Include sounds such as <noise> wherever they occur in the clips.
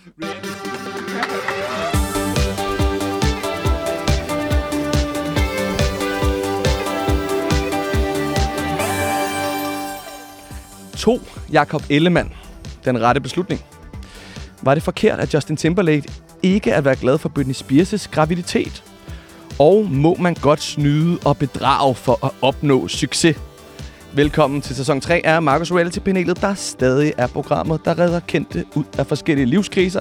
To Jakob Ellemann. Den rette beslutning. Var det forkert, at Justin Timberlake ikke at være glad for Britney Spears' graviditet? Og må man godt snyde og bedrage for at opnå succes? Velkommen til sæson 3 af Marcus Reality-panelet, der stadig er programmet, der redder kendte ud af forskellige livskriser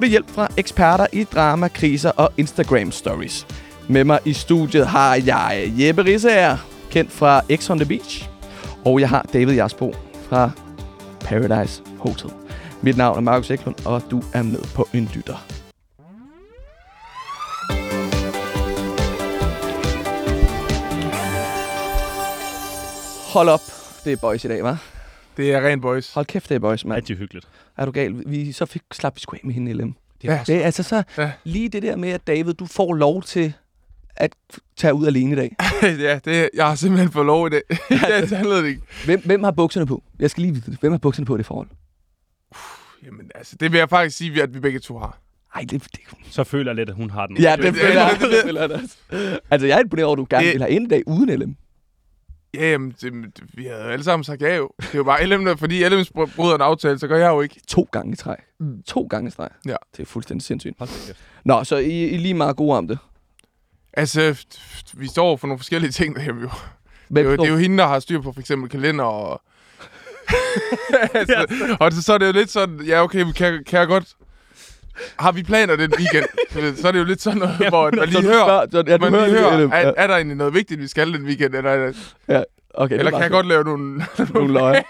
ved hjælp fra eksperter i drama, kriser og Instagram-stories. Med mig i studiet har jeg Jeppe Rissager, kendt fra X on the Beach. Og jeg har David Jasbo fra Paradise Hotel. Mit navn er Markus Eklund, og du er med på en lytter. Hold op. Det er boys i dag, hva'? Det er ren boys. Hold kæft, det er boys, mand. Rigtig hyggeligt. Er du gal? Vi, så fik, slap vi sgu af med hende, LM. Det er Ja. Det er altså så Ja. lige det der med, at David, du får lov til at tage ud alene i dag. <laughs> ja, det, jeg har simpelthen fået lov i dag. <laughs> det handlede det ikke. Hvem, hvem har bukserne på? Jeg skal lige vide det. Hvem har bukserne på i det forhold? Jamen altså, det vil jeg faktisk sige, at vi begge to har. Ej, det, det, Så føler jeg lidt, at hun har den. Ja, det det- føler jeg. det- Det føler jeg. Altså, jeg er imponeret over, at du gerne Det- vil have en dag uden LM. Ja, jamen, det, vi havde jo alle sammen sagt ja jo. Det er jo bare LM, der, fordi LM br- bryder en aftale, så gør jeg jo ikke. To gange i træk. Mm. To gange i træk. Ja. Det er fuldstændig sindssygt. Nå, så I, I er lige meget gode om det. Altså, vi står for nogle forskellige ting derhjemme jo. Det er jo, det er jo hende, der har styr på for eksempel kalender og... <laughs> <laughs> altså, og så, så er det jo lidt sådan, ja okay, kan, kan jeg godt... Har vi planer den weekend? <laughs> så er det jo lidt sådan noget, hvor man Så lige hører, spørger- så, ja, man hører lige hører, er, Ja. er der egentlig noget vigtigt, vi skal den weekend? Eller, Okay, det eller er kan jeg godt lave nogle... nogle <laughs> løg.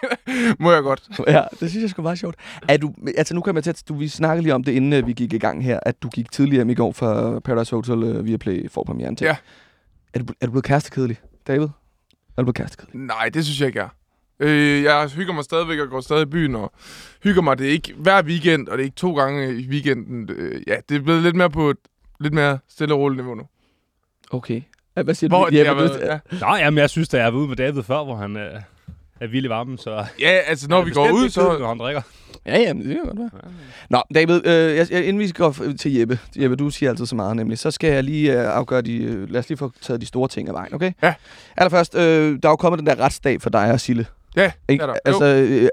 Må jeg godt? Ja, det synes jeg sgu meget sjovt. Er du, altså nu kommer jeg til at, du, vi snakkede lige om det, inden øh, vi gik i gang her, at du gik tidligere i går fra Paradise Hotel øh, via Play for premieren til. Ja. Er du, er du blevet kærestekedelig, David? Er du blevet kærestekedelig? Nej, det synes jeg ikke er. Øh, jeg hygger mig stadigvæk og går stadig i byen og hygger mig. Det er ikke hver weekend, og det er ikke to gange i weekenden. Øh, ja, det er blevet lidt mere på et lidt mere stille og roligt niveau nu. Okay. Ja, Hvad siger Hvor du? Jeppe, været, ja. Nej, jamen, jeg synes, at jeg har været ude med David før, hvor han øh, er vild i varmen, så... ja, altså når er vi går ud, så... Når han drikker. Ja, ja, men det kan godt være. Nå, David, øh, jeg, jeg, inden vi går f- til Jeppe, Jeppe, du siger altid så meget nemlig, så skal jeg lige øh, afgøre de, øh, lad os lige få taget de store ting af vejen, okay? Ja. Allerførst, øh, der er jo kommet den der retsdag for dig og Sille. Ja, Ikke? er. Altså, øh,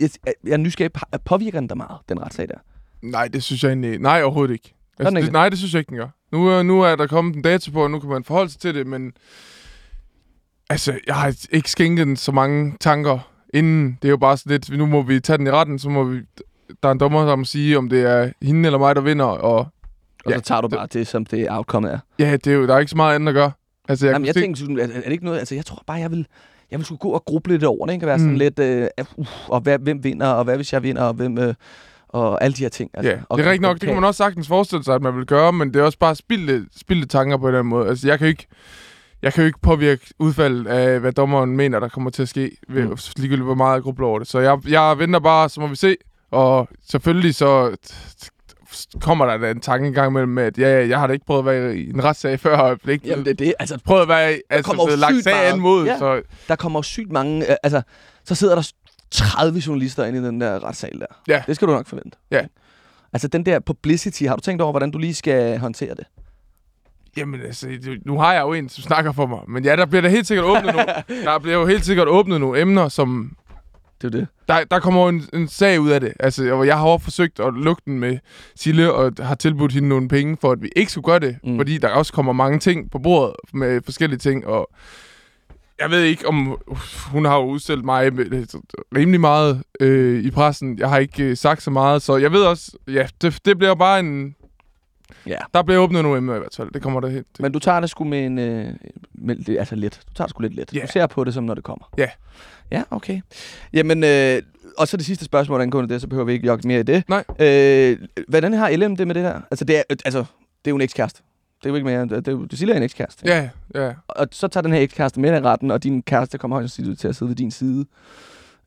jeg, jeg er nysgerrig, på- påvirker den der meget, den retssag der? Nej, det synes jeg egentlig... Nej, overhovedet ikke. Altså, ikke det, nej, det synes jeg ikke, den gør. Nu, er- nu er der kommet en dato på, og nu kan man forholde sig til det, men... Altså, jeg har ikke skænket den så mange tanker inden. Det er jo bare sådan lidt, nu må vi tage den i retten, så må vi... Der er en dommer, der må sige, om det er hende eller mig, der vinder, og Og Ja, så tager du bare det, som det outcome er. Ja, det er jo, der er ikke så meget andet at gøre. Altså, jeg, Jamen, jeg sådan, er, er det ikke noget, altså jeg tror bare, jeg vil, jeg vil skulle gå og gruble lidt over det, ikke? Og være sådan Mm. lidt, øh, uh, og hvad, hvem vinder, og hvad hvis jeg vinder, og hvem, øh, og alle de her ting. Ja, og, det er rigtigt nok. Det kan man også sagtens forestille sig, at man vil gøre, men det er også bare spildte, spildte tanker på den måde. Altså, jeg kan jo ikke, jeg kan jo ikke påvirke udfaldet af, hvad dommeren mener, der kommer til at ske, ved, Mm. ligegyldigt hvor meget jeg grubler over det. Så jeg, jeg venter bare, så må vi se. Og selvfølgelig så kommer der da en tanke engang mellem, med, at ja, ja, jeg har da ikke prøvet at være i en retssag før, og ikke Jamen, det er det. Altså, prøvet at være altså, blevet lagt sygt sag meget. an mod, Ja. så der kommer sygt mange, øh, altså, så sidder der 30 journalister inde i den der retssal der. Ja. Det skal du nok forvente. Ja. Altså, den der publicity, har du tænkt over, hvordan du lige skal håndtere det? Jamen altså, nu har jeg jo en, som snakker for mig. Men ja, der bliver der helt sikkert åbnet nogle, <laughs> der bliver jo helt sikkert åbnet nogle emner, som Det er det. der, der kommer en, en sag ud af det. Altså, og jeg har også forsøgt at lukke den med Sille, og har tilbudt hende nogle penge, for at vi ikke skulle gøre det. Mm. Fordi der også kommer mange ting på bordet med forskellige ting, og jeg ved ikke, om hun har jo udstillet mig rimelig meget øh, i pressen. Jeg har ikke øh, sagt så meget, så jeg ved også, ja, det, det bliver bare en... Ja. Der bliver åbnet nogle emner i hvert fald. Det kommer der helt. Men du tager det sgu med en, øh, med, altså let. Du tager det sgu lidt let. Ja. Du ser på det, som når det kommer. Ja. Ja, okay. Jamen, øh, og så det sidste spørgsmål angående det, så behøver vi ikke jogge mere i det. Nej. Øh, hvordan har LM det med det der? Altså, det er, altså, det er jo en ekskæreste. Det er jo ikke mere. Det, er, jo- det siger en ekskæreste. Ja, ja. Og så tager den her ekskæreste med i retten, og din kæreste kommer højst sandsynligt til at sidde ved din side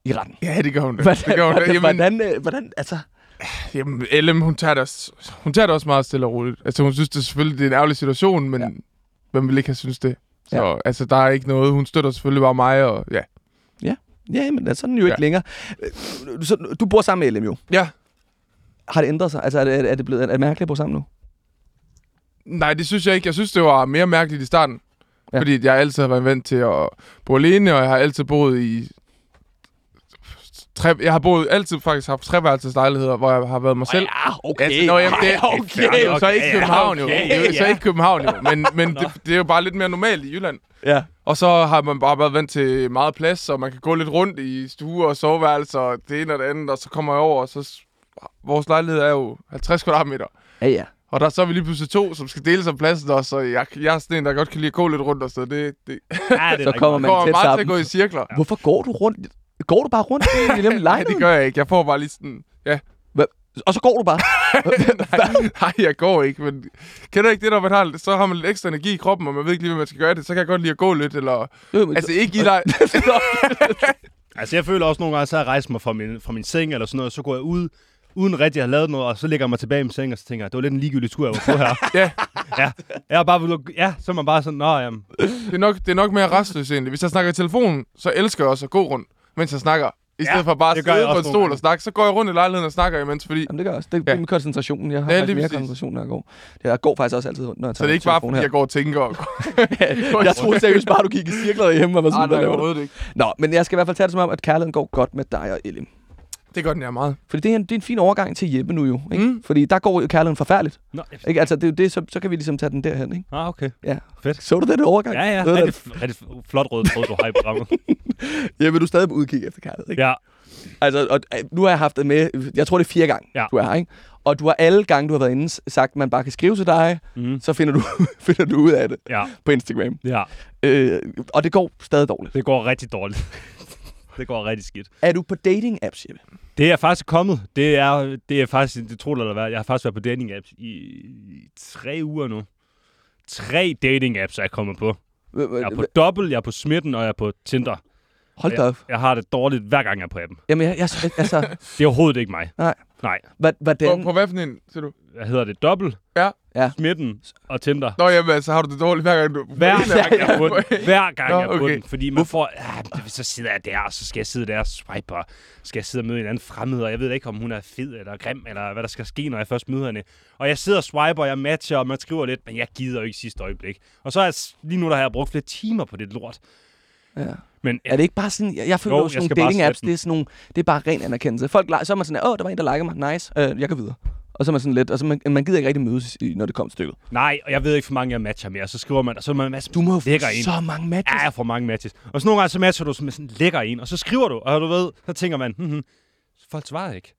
i retten. Ja, det gør hun. da. Hvordan, det gør hun. da. hvordan, Jamen, hvordan, øh, hvordan, altså, jamen, LM, hun tager, det også, hun tager det også meget stille og roligt. Altså, hun synes det er selvfølgelig, det er en ærgerlig situation, men Ja. hvem vil ikke have synes det? Så ja. altså, der er ikke noget. Hun støtter selvfølgelig bare mig, og ja. Ja, men altså, sådan er jo ikke Ja. længere. Øh, Så, du bor sammen med LM jo. Ja, har det ændret sig? Altså, er det, er det blevet er det mærkeligt at bo sammen nu? Nej, det synes jeg ikke. Jeg synes, det var mere mærkeligt i starten. Ja. Ja. Fordi jeg altid har været vant til at bo alene, og jeg har altid boet i... Tre, jeg har boet, altid faktisk haft treværelseslejligheder, hvor jeg har været mig selv. Ja, okay. Altså, nå, jamen, det, okay. det er jo så ikke okay, København, jo. okay, jo så ja. ikke København, jo. Men, men det, det, er jo bare lidt mere normalt i Jylland. Ja. Og så har man bare været vant til meget plads, så man kan gå lidt rundt i stuer og soveværelser, og det ene og det andet, og så kommer jeg over, og så... Vores lejlighed er jo 50 kvadratmeter. Ja, ja. Og der så er vi lige pludselig to, som skal dele sig pladsen også, så jeg, jeg er sådan en, der godt kan lide at gå lidt rundt og så det, det Ja, det Så er <laughs> kommer meget. man kommer tæt meget til sammen. at gå i cirkler. Hvorfor går du rundt? Går du bare rundt i den lille <laughs> Nej, lejlighed? det gør jeg ikke. Jeg får bare lige sådan... Ja. Og så går du bare? <laughs> nej, nej, jeg går ikke, men... Kender du ikke det, når man har, så har man lidt ekstra energi i kroppen, og man ved ikke lige, hvad man skal gøre det, så kan jeg godt lide at gå lidt, eller... Jo, men- Altså ikke i dig... <laughs> Altså, jeg føler også nogle gange, så har jeg rejst mig fra min, fra min seng eller sådan noget, så går jeg ud, uden rigtig at have lavet noget, og så ligger jeg mig tilbage i min seng, og så tænker jeg, det var lidt en ligegyldig tur, jeg var på her. ja, ja, jeg er bare, ved- ja, så er man bare sådan, nå, jamen, det er, nok, det er nok mere restløs egentlig. Hvis jeg snakker i telefonen, så elsker jeg også at gå rundt, mens jeg snakker. I stedet Ja, for bare at sidde på en stol og snakke, så går jeg rundt i lejligheden og snakker imens, fordi... Jamen, det gør jeg også. Det er Ja. med koncentrationen. Jeg har Ja, lige mere koncentration, når jeg går. Jeg går faktisk også altid rundt, når jeg Så tager det er ikke bare, fordi her. jeg går og tænker og... <laughs> jeg troede seriøst bare, du gik i cirkler derhjemme og var sådan, Nej, hvad nej, laver du? ikke. Nå, men jeg skal i hvert fald tage det som om, at kærligheden går godt med dig og Elim. Det gør den jeg meget. Fordi det er, en, det er en fin overgang til Jeppe nu jo. Ikke? Mm. Fordi der går jo kærligheden forfærdeligt. nå, Ikke? Altså, det er jo det, så, så kan vi ligesom tage den derhen. Ikke? ah, okay. Ja. Fedt. Så du det, det overgang? Ja, ja, rigtig, rigtig flot rød tråd, du har i programmet. Jeppe, du er stadig på udkig efter kærlighed. Ikke? ja, Altså, og, øh, nu har jeg haft det med, jeg tror det er fire gange, Ja. du er her, ikke? Og du har alle gange, du har været inde, sagt, at man bare kan skrive til dig, mm, så finder du, <laughs> finder du ud af det ja, på Instagram. ja, Øh, og det går stadig dårligt. det går rigtig dårligt. Det går rigtig skidt. Er du på dating-apps, Jeppe? Det er faktisk kommet. Det er, det er faktisk, det tror du eller hvad, jeg har faktisk været på dating apps i, i tre uger nu. Tre dating apps er jeg kommet på. Jeg er på Double, jeg er på Smitten, og jeg er på Tinder. Hold da op. Jeg, jeg har det dårligt hver gang jeg er på appen. Jamen, jeg, jeg, altså, <laughs> Det er overhovedet ikke mig. Nej. Nej. hvad, På, hvordan... på hvad for en, siger du? Hvad hedder det? Double, Ja. Ja. Smitten og Tinder. Nå, jamen, altså, har du det dårligt hver gang, du... Hver gang jeg er på den. Hver gang Nå, jeg er på okay. den. Fordi man får... Ja, så sidder jeg der, og så skal jeg sidde der og swipe, og skal jeg sidde og møde en anden fremmed, og jeg ved ikke, om hun er fed eller grim, eller hvad der skal ske, når jeg først møder hende. Og jeg sidder og swiper, og jeg matcher, og man skriver lidt, men jeg gider jo ikke sidste øjeblik. Og så er jeg, lige nu der har jeg brugt flere timer på det lort. Ja. Men Er det ikke bare sådan, jeg, jeg føler Jo, sådan nogle dating apps, det er sådan nogle, det er bare ren anerkendelse. Folk, så er man sådan, åh, der var en, der liker mig, nice, øh, jeg går videre. Og så er man sådan lidt, og så man, man gider ikke rigtig mødes, når det kommer stykket. nej, og jeg ved ikke, for mange jeg matcher mere. Så skriver man, og så er man en masse Du må lækker en. så mange matches. Ja, jeg får mange matches. Og så nogle gange så matcher du med sådan lækker en, og så skriver du, og du ved, så tænker man, hm, hm, folk svarer ikke.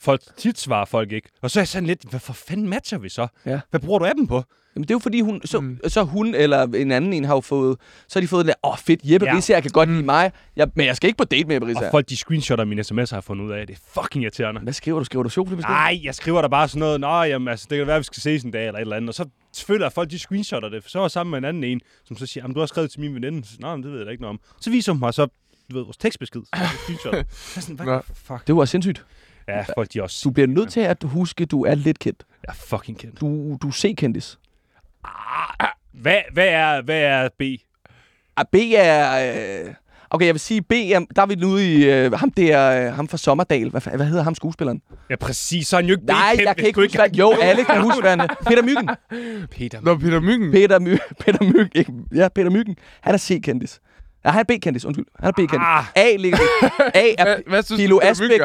Folk, tit svarer folk ikke. Og så er jeg sådan lidt, hvad for fanden matcher vi så? Ja. Hvad bruger du appen på? Jamen, det er jo fordi, hun, så, Mm. mm. så hun eller en anden en har jo fået, så har de fået åh fedt, Jeppe Ja. Risager kan godt lide mig, jeg, men jeg skal ikke på date med Jeppe Og folk, de screenshotter mine sms'er, har jeg fundet ud af. Det er fucking irriterende. Hvad skriver du? Skriver du sjovt Nej, jeg skriver der bare sådan noget, Nå, jamen, altså, det kan være, vi skal ses en dag eller et eller andet. Og så føler jeg, at folk de screenshotter det. For så jeg sammen med en anden en, som så siger, jamen, du har skrevet til min veninde. Så, men det ved jeg da ikke noget om. Så viser hun mig så, du ved, vores tekstbesked. Jeg <laughs> jeg sådan, hvad fuck? Det var sindssygt. Ja, folk de også... Du bliver nødt til at huske, at du er lidt kendt. Jeg er fucking kendt. Du, du er kendis. Hvad, hvad, er, hvad er B? Ah, B er... Øh... Okay, jeg vil sige B, er, der er vi nu i øh, ham der, øh, ham fra Sommerdal. Hvad, hvad hedder ham skuespilleren? Ja, præcis. Så er han jo ikke Nej, jeg kan ikke huske, hvad... Jo, alle kan huske, hvad han er. Peter Myggen. <laughs> Peter. Nå, Peter Myggen. Peter, My Peter Myggen. Ikke? Ja, Peter Myggen. Han er C-kendis. Ja, han er B-kendis, undskyld. Han er B-kendis. Ah. A ligger A er Hvad, hvad synes Pilo du, Peter Asbæk.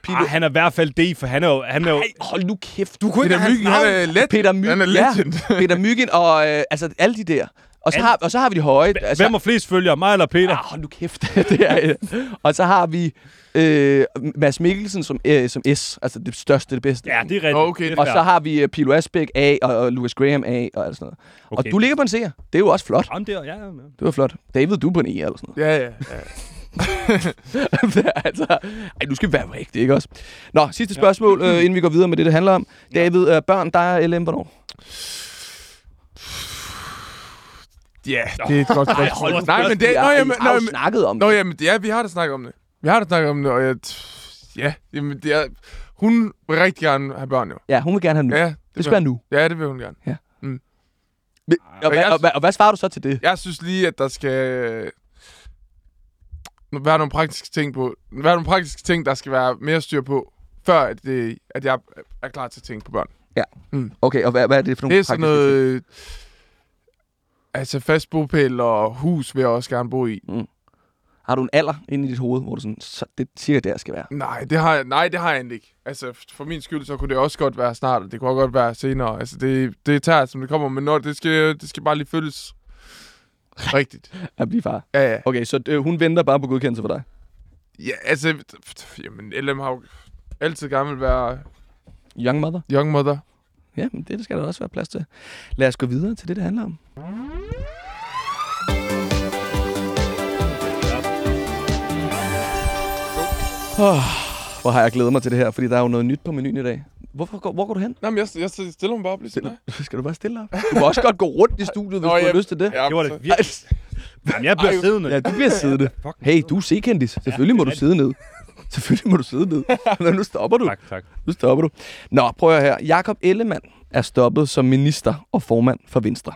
Er? Pilo... Ah, han er i hvert fald D, for han er jo... Han er jo Ej, hold nu kæft. Du kunne Peter Myggen, han er legend. Peter Myggen. Han er ja. <laughs> Peter Myggen og øh, altså alle de der. Og så, har, og så har vi de høje. Altså, Hvem har flest følgere, mig eller Peter? Ah, hold nu kæft. <laughs> det er, øh. og så har vi øh, Mads Mikkelsen som, øh, som S. Altså det største, det bedste. Ja, det er rigtigt. Okay. Det er Og så har vi uh, Pilo Asbæk A, og, og Lucas Graham A, og alt sådan noget. Okay. Og du ligger på en seer. Det er jo også flot. Jamen, det er, ja, ja, ja. Det var flot. David, du er på en E, eller sådan Ja, ja. ja. <laughs> altså, ej, du skal være rigtig, ikke også? Nå, sidste spørgsmål, øh, inden vi går videre med det, det handler om. David, øh, børn, der er LM, hvornår? Ja, det er et godt spørgsmål. Nej, men det... Vi Nå, har- jamen, nå, jamen, snakket om nå, det. jamen, ja, vi har da snakket om det. Vi har da snakket om det, og jeg... Ja, jamen, det er... Hun vil rigtig gerne have børn, jo. Ja, hun vil gerne have nu. Ja, det skal være nu. Ja, det vil hun gerne. Men- Og, hvad, jeg- og, hvad, og hvad svarer du så til det? Jeg synes lige, at der skal være nogle praktiske ting på. Være nogle praktiske ting, der skal være mere styr på. før at, det, at jeg er klar til at tænke på børn. Okay, og hvad, hvad er det for nogle Det er sådan praktiske ting? noget... Altså fast bopæl og hus vil jeg også gerne bo i. Har du en alder inde i dit hoved, hvor du sådan, så det er cirka der skal være? Nej, det har jeg, nej, det har jeg egentlig ikke. Altså, for min skyld, så kunne det også godt være snart, og det kunne også godt være senere. Altså, det, det tager, som det kommer, men når, det, skal, det skal bare lige føles <laughs> rigtigt. At blive far. Ja, ja. Okay, så øh, hun venter bare på godkendelse for dig? Ja, altså, jamen, LM har jo altid gerne vil være Young mother? young mother. Ja, men det skal der også være plads til. Lad os gå videre til det, det handler om. Oh, hvor har jeg glædet mig til det her, fordi der er jo noget nyt på menuen i dag. Hvorfor går, hvor går du hen? Nå, men jeg, jeg stiller mig bare op lige sådan her. <laughs> Skal du bare stille dig? Du kan også godt gå rundt i studiet, hvis Nå, du har lyst til det. Ja, Det var det virkelig. Jamen, jeg bliver Ej, siddende. Ja, du bliver siddende. Hey, du er sekendis. Selvfølgelig må du sidde ned. Selvfølgelig må du sidde ned. <laughs> Men nu stopper du. Tak, tak. Nu stopper du. Nå, prøv at høre. Jakob Ellemann er stoppet som minister og formand for Venstre.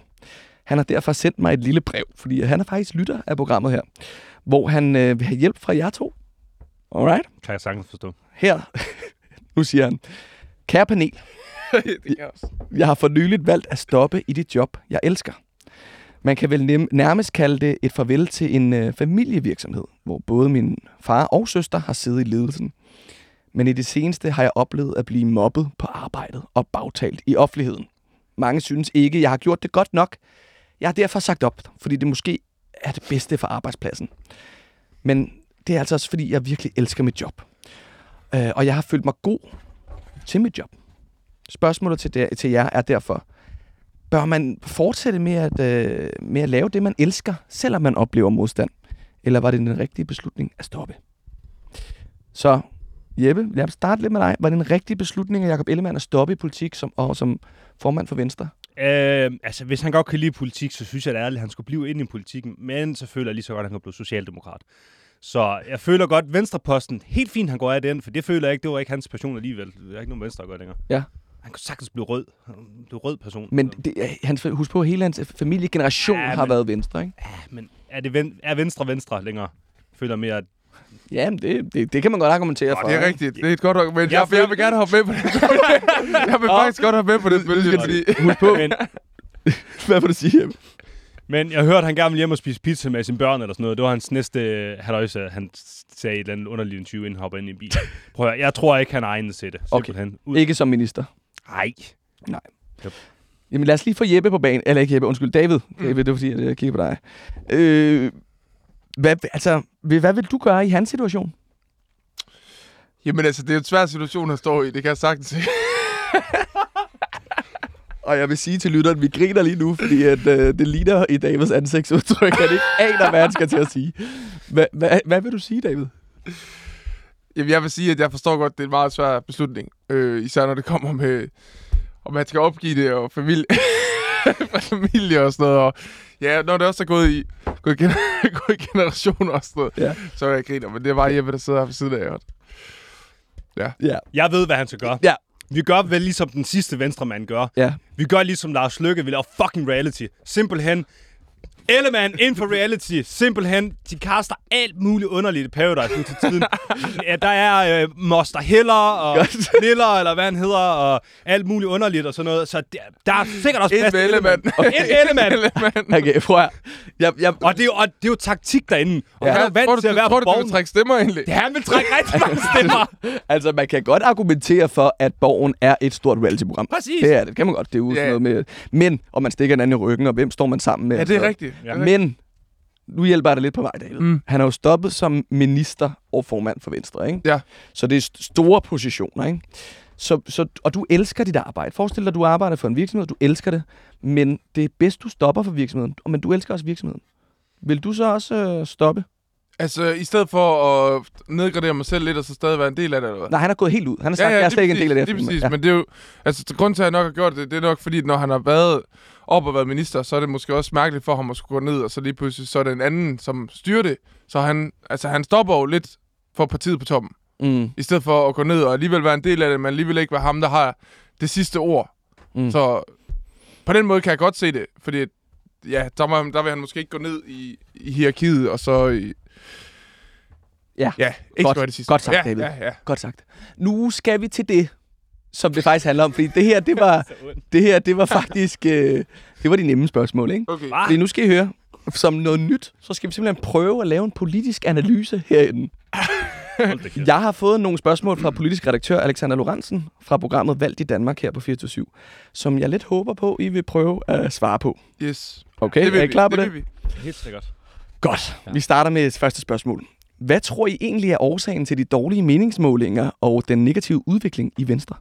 Han har derfor sendt mig et lille brev, fordi han er faktisk lytter af programmet her, hvor han øh, vil have hjælp fra jer to. Alright? Kan jeg sagtens forstå. Her, <laughs> nu siger han, Kære panel, <laughs> det jeg har for nyligt valgt at stoppe i det job, jeg elsker. Man kan vel nærmest kalde det et farvel til en øh, familievirksomhed, hvor både min far og søster har siddet i ledelsen. Men i det seneste har jeg oplevet at blive mobbet på arbejdet og bagtalt i offentligheden. Mange synes ikke, jeg har gjort det godt nok. Jeg har derfor sagt op, fordi det måske er det bedste for arbejdspladsen. Men det er altså også, fordi jeg virkelig elsker mit job. Øh, og jeg har følt mig god til mit job. Spørgsmålet til, der, til jer er derfor, bør man fortsætte med at, øh, med at lave det, man elsker, selvom man oplever modstand? Eller var det den rigtige beslutning at stoppe? Så Jeppe, lad os starte lidt med dig. Var det en rigtig beslutning af Jacob Ellemann at stoppe i politik som, og som formand for Venstre? Øh, altså, hvis han godt kan lide politik, så synes jeg da ærligt, at han skulle blive inde i politikken. Men så føler jeg lige så godt, at han kan blive socialdemokrat. Så jeg føler godt, Venstreposten, helt fint, han går af den, for det føler jeg ikke, det var ikke hans passion alligevel. Det er ikke nogen Venstre at gøre længere. Ja. Han kunne sagtens blive rød. Han blev rød person. Men det, hans, husk på, at hele hans familiegeneration Ja, ja, har men- været Venstre, ikke? Ja, men er, det ven, er Venstre Venstre længere? Jeg føler mere, at Ja, men det, det, det kan man godt argumentere Nå, for. det er rigtigt. Det er et godt argument. Jeg Jeg, jeg, jeg vil gerne hoppe med på det. <laughs> jeg vil faktisk godt hoppe med på det bølge, fordi... Husk på, men, <laughs> hvad vil du sige? Men jeg hørte, at han gerne ville hjem og spise pizza med sine børn eller sådan noget. Det var hans næste halvøjse, han sagde i et eller andet underligt interview, inden han hopper ind i en bil. <laughs> Prøv at, høre, jeg tror ikke, han er egnet til det. Okay. Ud. Ikke som minister. Nej. Jamen lad os lige få Jeppe på banen. Eller ikke Jeppe, undskyld, David. David, det var fordi, jeg kigger på dig. Øh, hvad, altså, hvad vil du gøre i hans situation? Jamen altså, det er jo en svær situation at stå i. Det kan jeg sagtens se. <laughs> Og jeg vil sige til lytteren, at vi griner lige nu, fordi at, øh, det ligner i Davids ansigtsudtryk, at han ikke aner, hvad han skal til at sige. Hvad, hvad, hvad vil du sige, David? Jamen, jeg vil sige, at jeg forstår godt, det er en meget svær beslutning. Øh, især når det kommer med, om man skal opgive det, og familie, <laughs> familie og sådan noget. Og, ja, når det også er gået i, gået i, gener- <laughs> gået i generationer og sådan noget, Ja. så er jeg griner. Men det er bare Jeppe, der sidder her ved siden af jer. Ja. Jeg ved, hvad han skal gøre. Ja. Vi gør vel ligesom den sidste venstremand gør. Ja. Vi gør ligesom Lars Lykke, vi laver fucking reality. Simpelthen. Ellemann inden for reality. Simpelthen, de kaster alt muligt underligt i Paradise nu til tiden. <laughs> ja, der er øh, Moster Heller og. Niller, eller hvad han hedder, og alt muligt underligt og sådan noget. Så der, der er sikkert også plads til Ellemann. Et Ellemann. <laughs> Okay, prøv at, jeg, jeg, Og det, er jo, og det er jo taktik derinde. Og Ja. han er Tror vant du, til at være tror på du, du borgen. vil trække stemmer egentlig? Det han vil trække rigtig mange <laughs> stemmer. altså, man kan godt argumentere for, at Borgen er et stort reality-program. Præcis. Det er det, det kan man godt. Det er jo Ja. sådan noget med... Men, og man stikker hinanden i ryggen, og hvem står man sammen med? Ja, det er sådan rigtigt. Ja. Er. Men, nu hjælper jeg dig lidt på vej, David. Mm. Han er jo stoppet som minister og formand for Venstre, ikke? Ja. Så det er st- store positioner, ikke? Så, så, og du elsker dit arbejde. Forestil dig, at du arbejder for en virksomhed, du elsker det, men det er bedst, du stopper for virksomheden. Men du elsker også virksomheden. Vil du så også øh, stoppe? Altså, i stedet for at nedgradere mig selv lidt, og så stadig være en del af det, eller hvad? Nej, han er gået helt ud. Han har sagt, ja, ja, jeg er slet ikke en del af det. Det er præcis, firma. men det er jo... Altså, grunden til, at jeg nok har gjort det, det er nok fordi, når han har været op og været minister, så er det måske også mærkeligt for ham at skulle gå ned, og så lige pludselig, så er det en anden, som styrer det. Så han, altså, han stopper jo lidt for partiet på toppen. Mm, i stedet for at gå ned og alligevel være en del af det, men alligevel ikke være ham, der har det sidste ord. mm. Så på den måde kan jeg godt se det, fordi ja, der, må, der vil han måske ikke gå ned i, i hierarkiet, og så i, Ja, Ja, ikke Godt. det sidste. Godt sagt, ja, David. Ja, ja. godt sagt. Nu skal vi til det, som det faktisk handler om. Fordi det her, det <laughs> var, det her, det var faktisk øh, det var de nemme spørgsmål, ikke? Okay. Fordi nu skal I høre, som noget nyt, så skal vi simpelthen prøve at lave en politisk analyse herinde. Jeg har fået nogle spørgsmål fra politisk redaktør Alexander Lorentzen fra programmet Valgt i Danmark her på 24 som jeg lidt håber på, I vil prøve at svare på. Yes. Okay, vil er I klar på det? vi. Helt sikkert. Godt. Vi starter med et første spørgsmål. Hvad tror I egentlig er årsagen til de dårlige meningsmålinger og den negative udvikling i Venstre?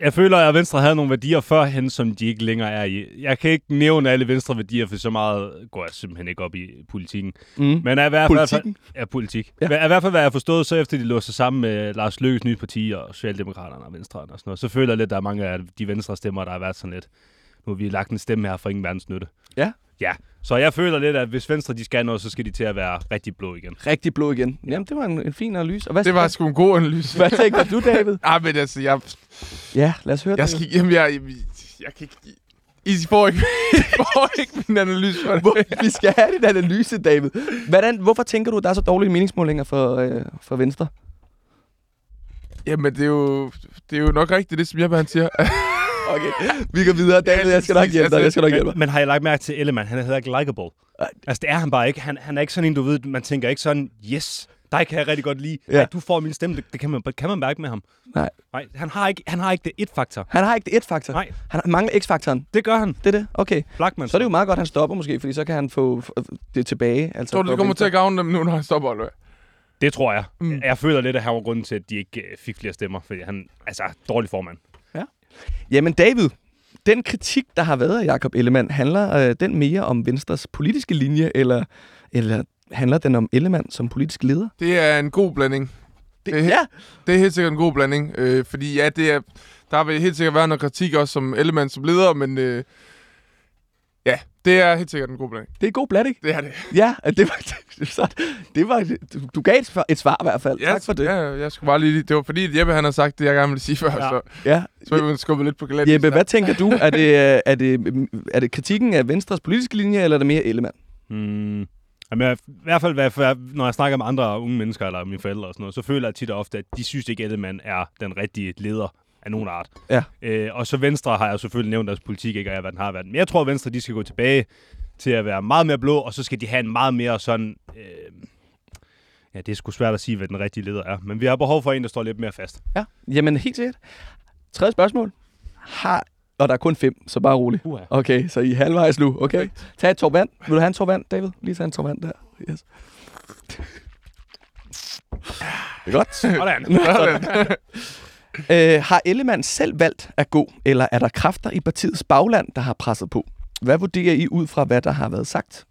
Jeg føler, at Venstre havde nogle værdier førhen, som de ikke længere er i. Jeg kan ikke nævne alle Venstre værdier, for så meget går jeg simpelthen ikke op i politikken. Mm. Men er i hvert fald... Politikken? Ja, politik. Ja. Ja. I hvert fald, hvad jeg har forstået, så efter de lå sig sammen med Lars Løkkes nye parti og Socialdemokraterne og Venstre og sådan noget, så føler jeg lidt, at der er mange af de venstre stemmer, der har været sådan lidt, nu har vi lagt en stemme her for ingen verdens nytte. Ja. Ja, så jeg føler lidt, at hvis Venstre de skal noget, så skal de til at være rigtig blå igen. Rigtig blå igen. Jamen, det var en, en fin analyse. Og hvad, Det var sgu en god analyse. hvad tænker du, David? <laughs> Ah, men altså, jeg, Ja, lad os høre jeg, det. skal, jamen, jeg, jeg, jeg kan ikke... I får ikke, I får ikke min analyse for det. Hvor, vi skal have din analyse, David. Hvordan, hvorfor tænker du, at der er så dårlige meningsmålinger for, øh, for Venstre? Jamen, det er jo, det er jo nok rigtigt, det som Jeppe han siger. Okay, vi går videre. David, jeg skal nok hjælpe dig. Jeg skal nok hjælpe Men, dig. men har jeg lagt mærke til Ellemann? Han hedder ikke likable. Altså, det er han bare ikke. Han, han er ikke sådan en, du ved, man tænker ikke sådan, yes, dig kan jeg rigtig godt lide. Ja. Ja. du får min stemme. Det, det kan, man, kan man mærke med ham. Nej. Nej, han har ikke, han har ikke det et-faktor. Han har ikke det et-faktor. Nej. Han mangler x-faktoren. Det gør han. Det er det? Okay. Blackman. Så er det jo meget godt, at han stopper måske, fordi så kan han få det tilbage. Altså, Tror du, det kommer til at gavne dem nu, når han stopper, eller? Det tror jeg. Mm. Jeg føler lidt, at han var grunden til, at de ikke øh, fik flere stemmer. Fordi han, altså, dårlig formand. Jamen David, den kritik, der har været af Jakob Ellemann, handler øh, den mere om Venstres politiske linje, eller, eller handler den om Ellemann som politisk leder? Det er en god blanding. Det, Det- ja, Det er helt sikkert en god blanding. Øh, fordi ja, det er, der vil helt sikkert være noget kritik også som Ellemann som leder, men øh, ja, det er helt sikkert en god blanding. det er god blanding. Det er det. Ja, det var, <laughs> så, det var du, du gav et, svar- et svar i hvert fald. Ja, tak for det. Ja, jeg skulle bare lige... Det var fordi, at Jeppe han har sagt det, jeg gerne ville sige <laughs> før, ja. Så, Ja. så vi skubbet lidt på galaten. Jeppe, hvad tænker du? Er det, er, det, er det kritikken af Venstres politiske linje, eller er det mere Ellemann? Mm. Jamen, jeg, i hvert fald, hvad- hvad- når jeg snakker med andre unge mennesker, eller mine forældre og sådan noget, så føler jeg tit og ofte, at de synes ikke, at Ellemann er den rigtige leder af nogen art. Ja. Øh, og så Venstre har jeg selvfølgelig nævnt, deres politik ikke er, hvad den har været. Men jeg tror, at Venstre de skal gå tilbage til at være meget mere blå, og så skal de have en meget mere sådan... Øh, ja, det er sgu svært at sige, hvad den rigtige leder er. Men vi har behov for en, der står lidt mere fast. Ja, jamen helt sikkert. Tredje spørgsmål. Har, og der er kun fem, så bare rolig. Uha. Okay, så I er halvvejs nu. Okay, tag et tår vand. Vil du have en tår vand, David? Lige tage en tår vand der. Yes. Det er godt. Sådan. <laughs> Sådan. <laughs> Øh, har Ellemann selv valgt at gå, eller er der kræfter i partiets bagland, der har presset på? Hvad vurderer I ud fra, hvad der har været sagt?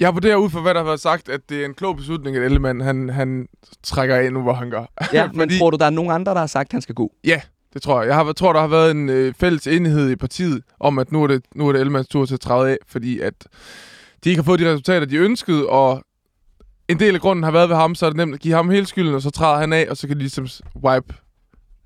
Jeg vurderer ud fra, hvad der har været sagt, at det er en klog beslutning, at Ellemann han, han trækker ind nu, hvor han gør. Ja, men <laughs> Fordi- tror du, der er nogen andre, der har sagt, at han skal gå? Ja, det tror jeg. Jeg har, tror, der har været en øh, fælles enighed i partiet om, at nu er det, nu er det Ellemanns tur til at træde af, fordi at de ikke har fået de resultater, de ønskede, og en del af grunden har været ved ham, så er det nemt at give ham hele skylden, og så træder han af, og så kan de ligesom wipe,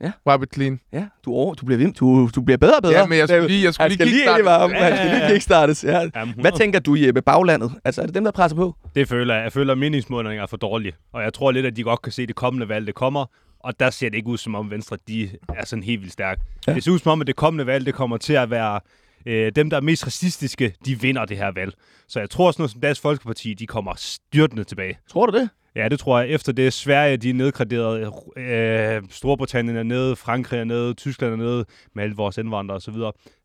Ja. wipe it clean. Ja, du, over, du, bliver, ved- du, du bliver bedre og bedre. Ja, men jeg skulle lige, jeg skulle han lige skal lige i varmen. Ja, Han skal ja, lige ja. kickstartes. Ja. Jamen, Hvad 100. tænker du, Jeppe? Baglandet? Altså, er det dem, der presser på? Det føler jeg. Jeg føler, at meningsmålingerne er for dårlige. Og jeg tror lidt, at de godt kan se, det kommende valg, det kommer. Og der ser det ikke ud, som om Venstre de er sådan helt vildt stærke. Ja. Ja. Det ser ud som om, at det kommende valg, det kommer til at være øh, dem, der er mest racistiske, de vinder det her valg. Så jeg tror sådan noget som Dansk Folkeparti, de kommer styrtende tilbage. Tror du det? Ja, det tror jeg. Efter det Sverige, de er nedgraderet, øh, Storbritannien er nede, Frankrig er nede, Tyskland er nede, med alle vores indvandrere osv.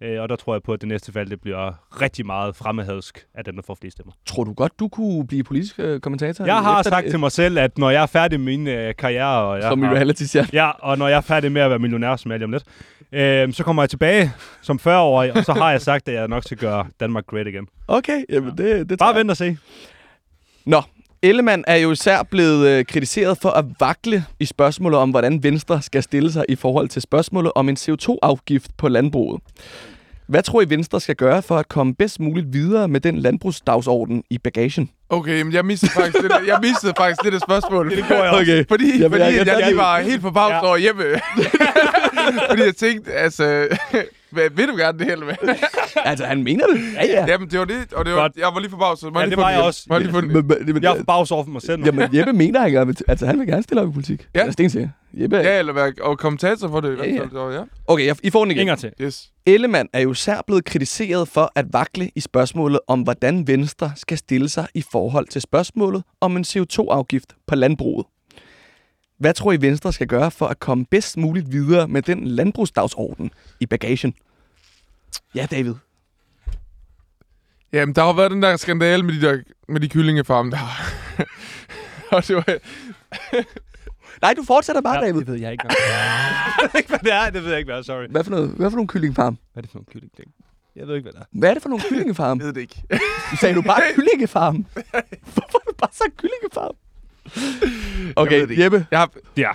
Øh, og der tror jeg på, at det næste valg, det bliver rigtig meget fremmedhadsk af dem, der får flest stemmer. Tror du godt, du kunne blive politisk øh, kommentator? Jeg har sagt det, til mig selv, at når jeg er færdig med min øh, karriere, og jeg Som i har, reality-serien. ja, og når jeg er færdig med at være millionær, som jeg lige om lidt, øh, så kommer jeg tilbage som 40-årig, og så har jeg sagt, at jeg nok skal gøre Danmark great again. Okay, jamen det, det tror Bare jeg. vent og se. Nå, Ellemann er jo især blevet øh, kritiseret for at vakle i spørgsmålet om, hvordan Venstre skal stille sig i forhold til spørgsmålet om en CO2-afgift på landbruget. Hvad tror I, Venstre skal gøre for at komme bedst muligt videre med den landbrugsdagsorden i bagagen? Okay, men jeg mistede faktisk lidt, jeg mistede faktisk lidt af spørgsmålet. <laughs> Det gjorde jeg også. Okay. Fordi, Jamen, fordi jeg- jeg, jeg- lige var helt på pause Ja. over Jeppe. <laughs> fordi jeg tænkte, altså... <laughs> Hvad, vil du gerne det, eller hvad? <laughs> altså, han mener det. Ja, ja. Jamen, det var det, og det var, jeg var lige forbavset. Må Ja, lige det var jeg også. Jeg lige få den Men, men, men, Jeg er forbavs over for mig selv nu. Jamen, Jeppe mener, han gerne vil, altså, han vil gerne stille op i politik. Ja. Jeg er stensikker. Jeppe, Ja, eller være og kommentator for det. i Ja, hvert fald. Så, ja. Okay, jeg, I får den igen. Inger til. Yes. Ellemann er jo især blevet kritiseret for at vakle i spørgsmålet om, hvordan Venstre skal stille sig i forhold til spørgsmålet om en CO2-afgift på landbruget. Hvad tror I Venstre skal gøre for at komme bedst muligt videre med den landbrugsdagsorden i bagagen? Ja, David. Jamen, der har været den der skandale med de, der, med de kyllingefarme der. <laughs> og det var... Nej, du fortsætter bare, Ja, David. det ved jeg ikke <laughs> jeg ved ikke, hvad det er. Det ved jeg ikke, hvad. Sorry. Hvad for, noget, hvad for nogle kyllingefarm? Hvad er det for nogle kylling ting? Jeg ved ikke, hvad det er. Hvad er det for nogle kyllingefarm? <laughs> Jeg ved det ikke. Sagde du bare kyllingefarm? Hvorfor har du bare sagt kyllingefarm? Okay, ved det ikke. Jeppe. Jeg har, Ja,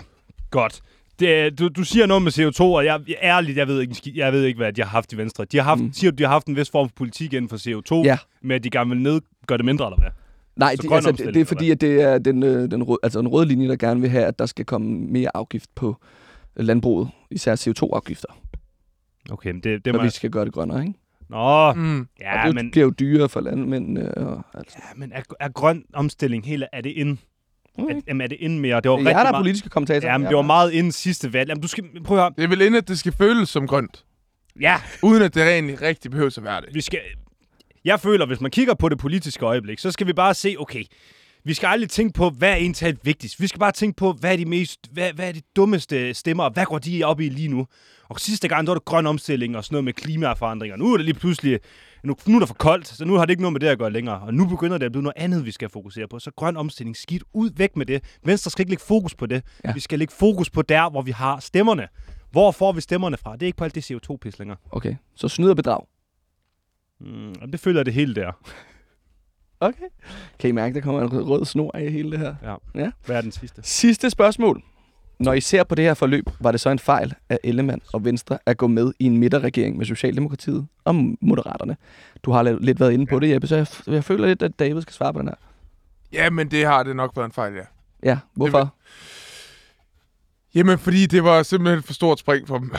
godt. Det, du, du siger noget med CO2, og jeg, ærligt, jeg ved, ikke, jeg ved ikke, hvad de har haft i Venstre. De har haft, Mm. siger du, de har haft en vis form for politik inden for CO2, Ja. med at de gerne vil ned, gøre det mindre, eller hvad? Nej, det, altså, det, er fordi, at det er den, øh, den, rød, altså en rød linje, der gerne vil have, at der skal komme mere afgift på landbruget. Især CO2-afgifter. Okay, men det, det må vi skal gøre det grønnere, ikke? Nå, mm, ja, og det men, bliver jo dyrere for landmændene. Og, altså. ja, men er, er grøn omstilling hele, er det ind? Okay. Er, jamen, er det ind mere? Det var Det er der er meget, politiske kommentatorer. Jamen, det var meget inden sidste valg. Jamen, du skal, prøv at høre. det er vel inden, at det skal føles som grønt. Ja, Uden at det rent rigtig behøver at være det. vi skal... Jeg føler, hvis man kigger på det politiske øjeblik, så skal vi bare se, okay, vi skal aldrig tænke på, hvad er egentlig vigtigst. Vi skal bare tænke på, hvad er de, mest, hvad, hvad er de dummeste stemmer, og hvad går de op i lige nu? Og sidste gang, der var det grøn omstilling og sådan noget med klimaforandringer. Nu er det lige pludselig, nu, nu er det for koldt, så nu har det ikke noget med det at gøre længere. Og nu begynder det at blive noget andet, vi skal fokusere på. Så grøn omstilling, skidt ud væk med det. Venstre skal ikke lægge fokus på det. Ja. Vi skal lægge fokus på der, hvor vi har stemmerne. Hvor får vi stemmerne fra? Det er ikke på alt det CO2-pis længere. Okay, så snyd og bedrag. Mm, det føler det hele der. <laughs> Okay. Kan I mærke, der kommer en rød, rød snor i hele det her? Ja. Ja. Hvad er den sidste? Sidste spørgsmål. Når I ser på det her forløb, var det så en fejl af Ellemann og Venstre at gå med i en midterregering med Socialdemokratiet og Moderaterne? Du har lidt- lidt været inde på det, Jeppe, så jeg, jeg føler lidt, at David skal svare på den her. Ja, men det har det nok været en fejl, ja. Ja, hvorfor? Jamen, fordi det var simpelthen et for stort spring for dem.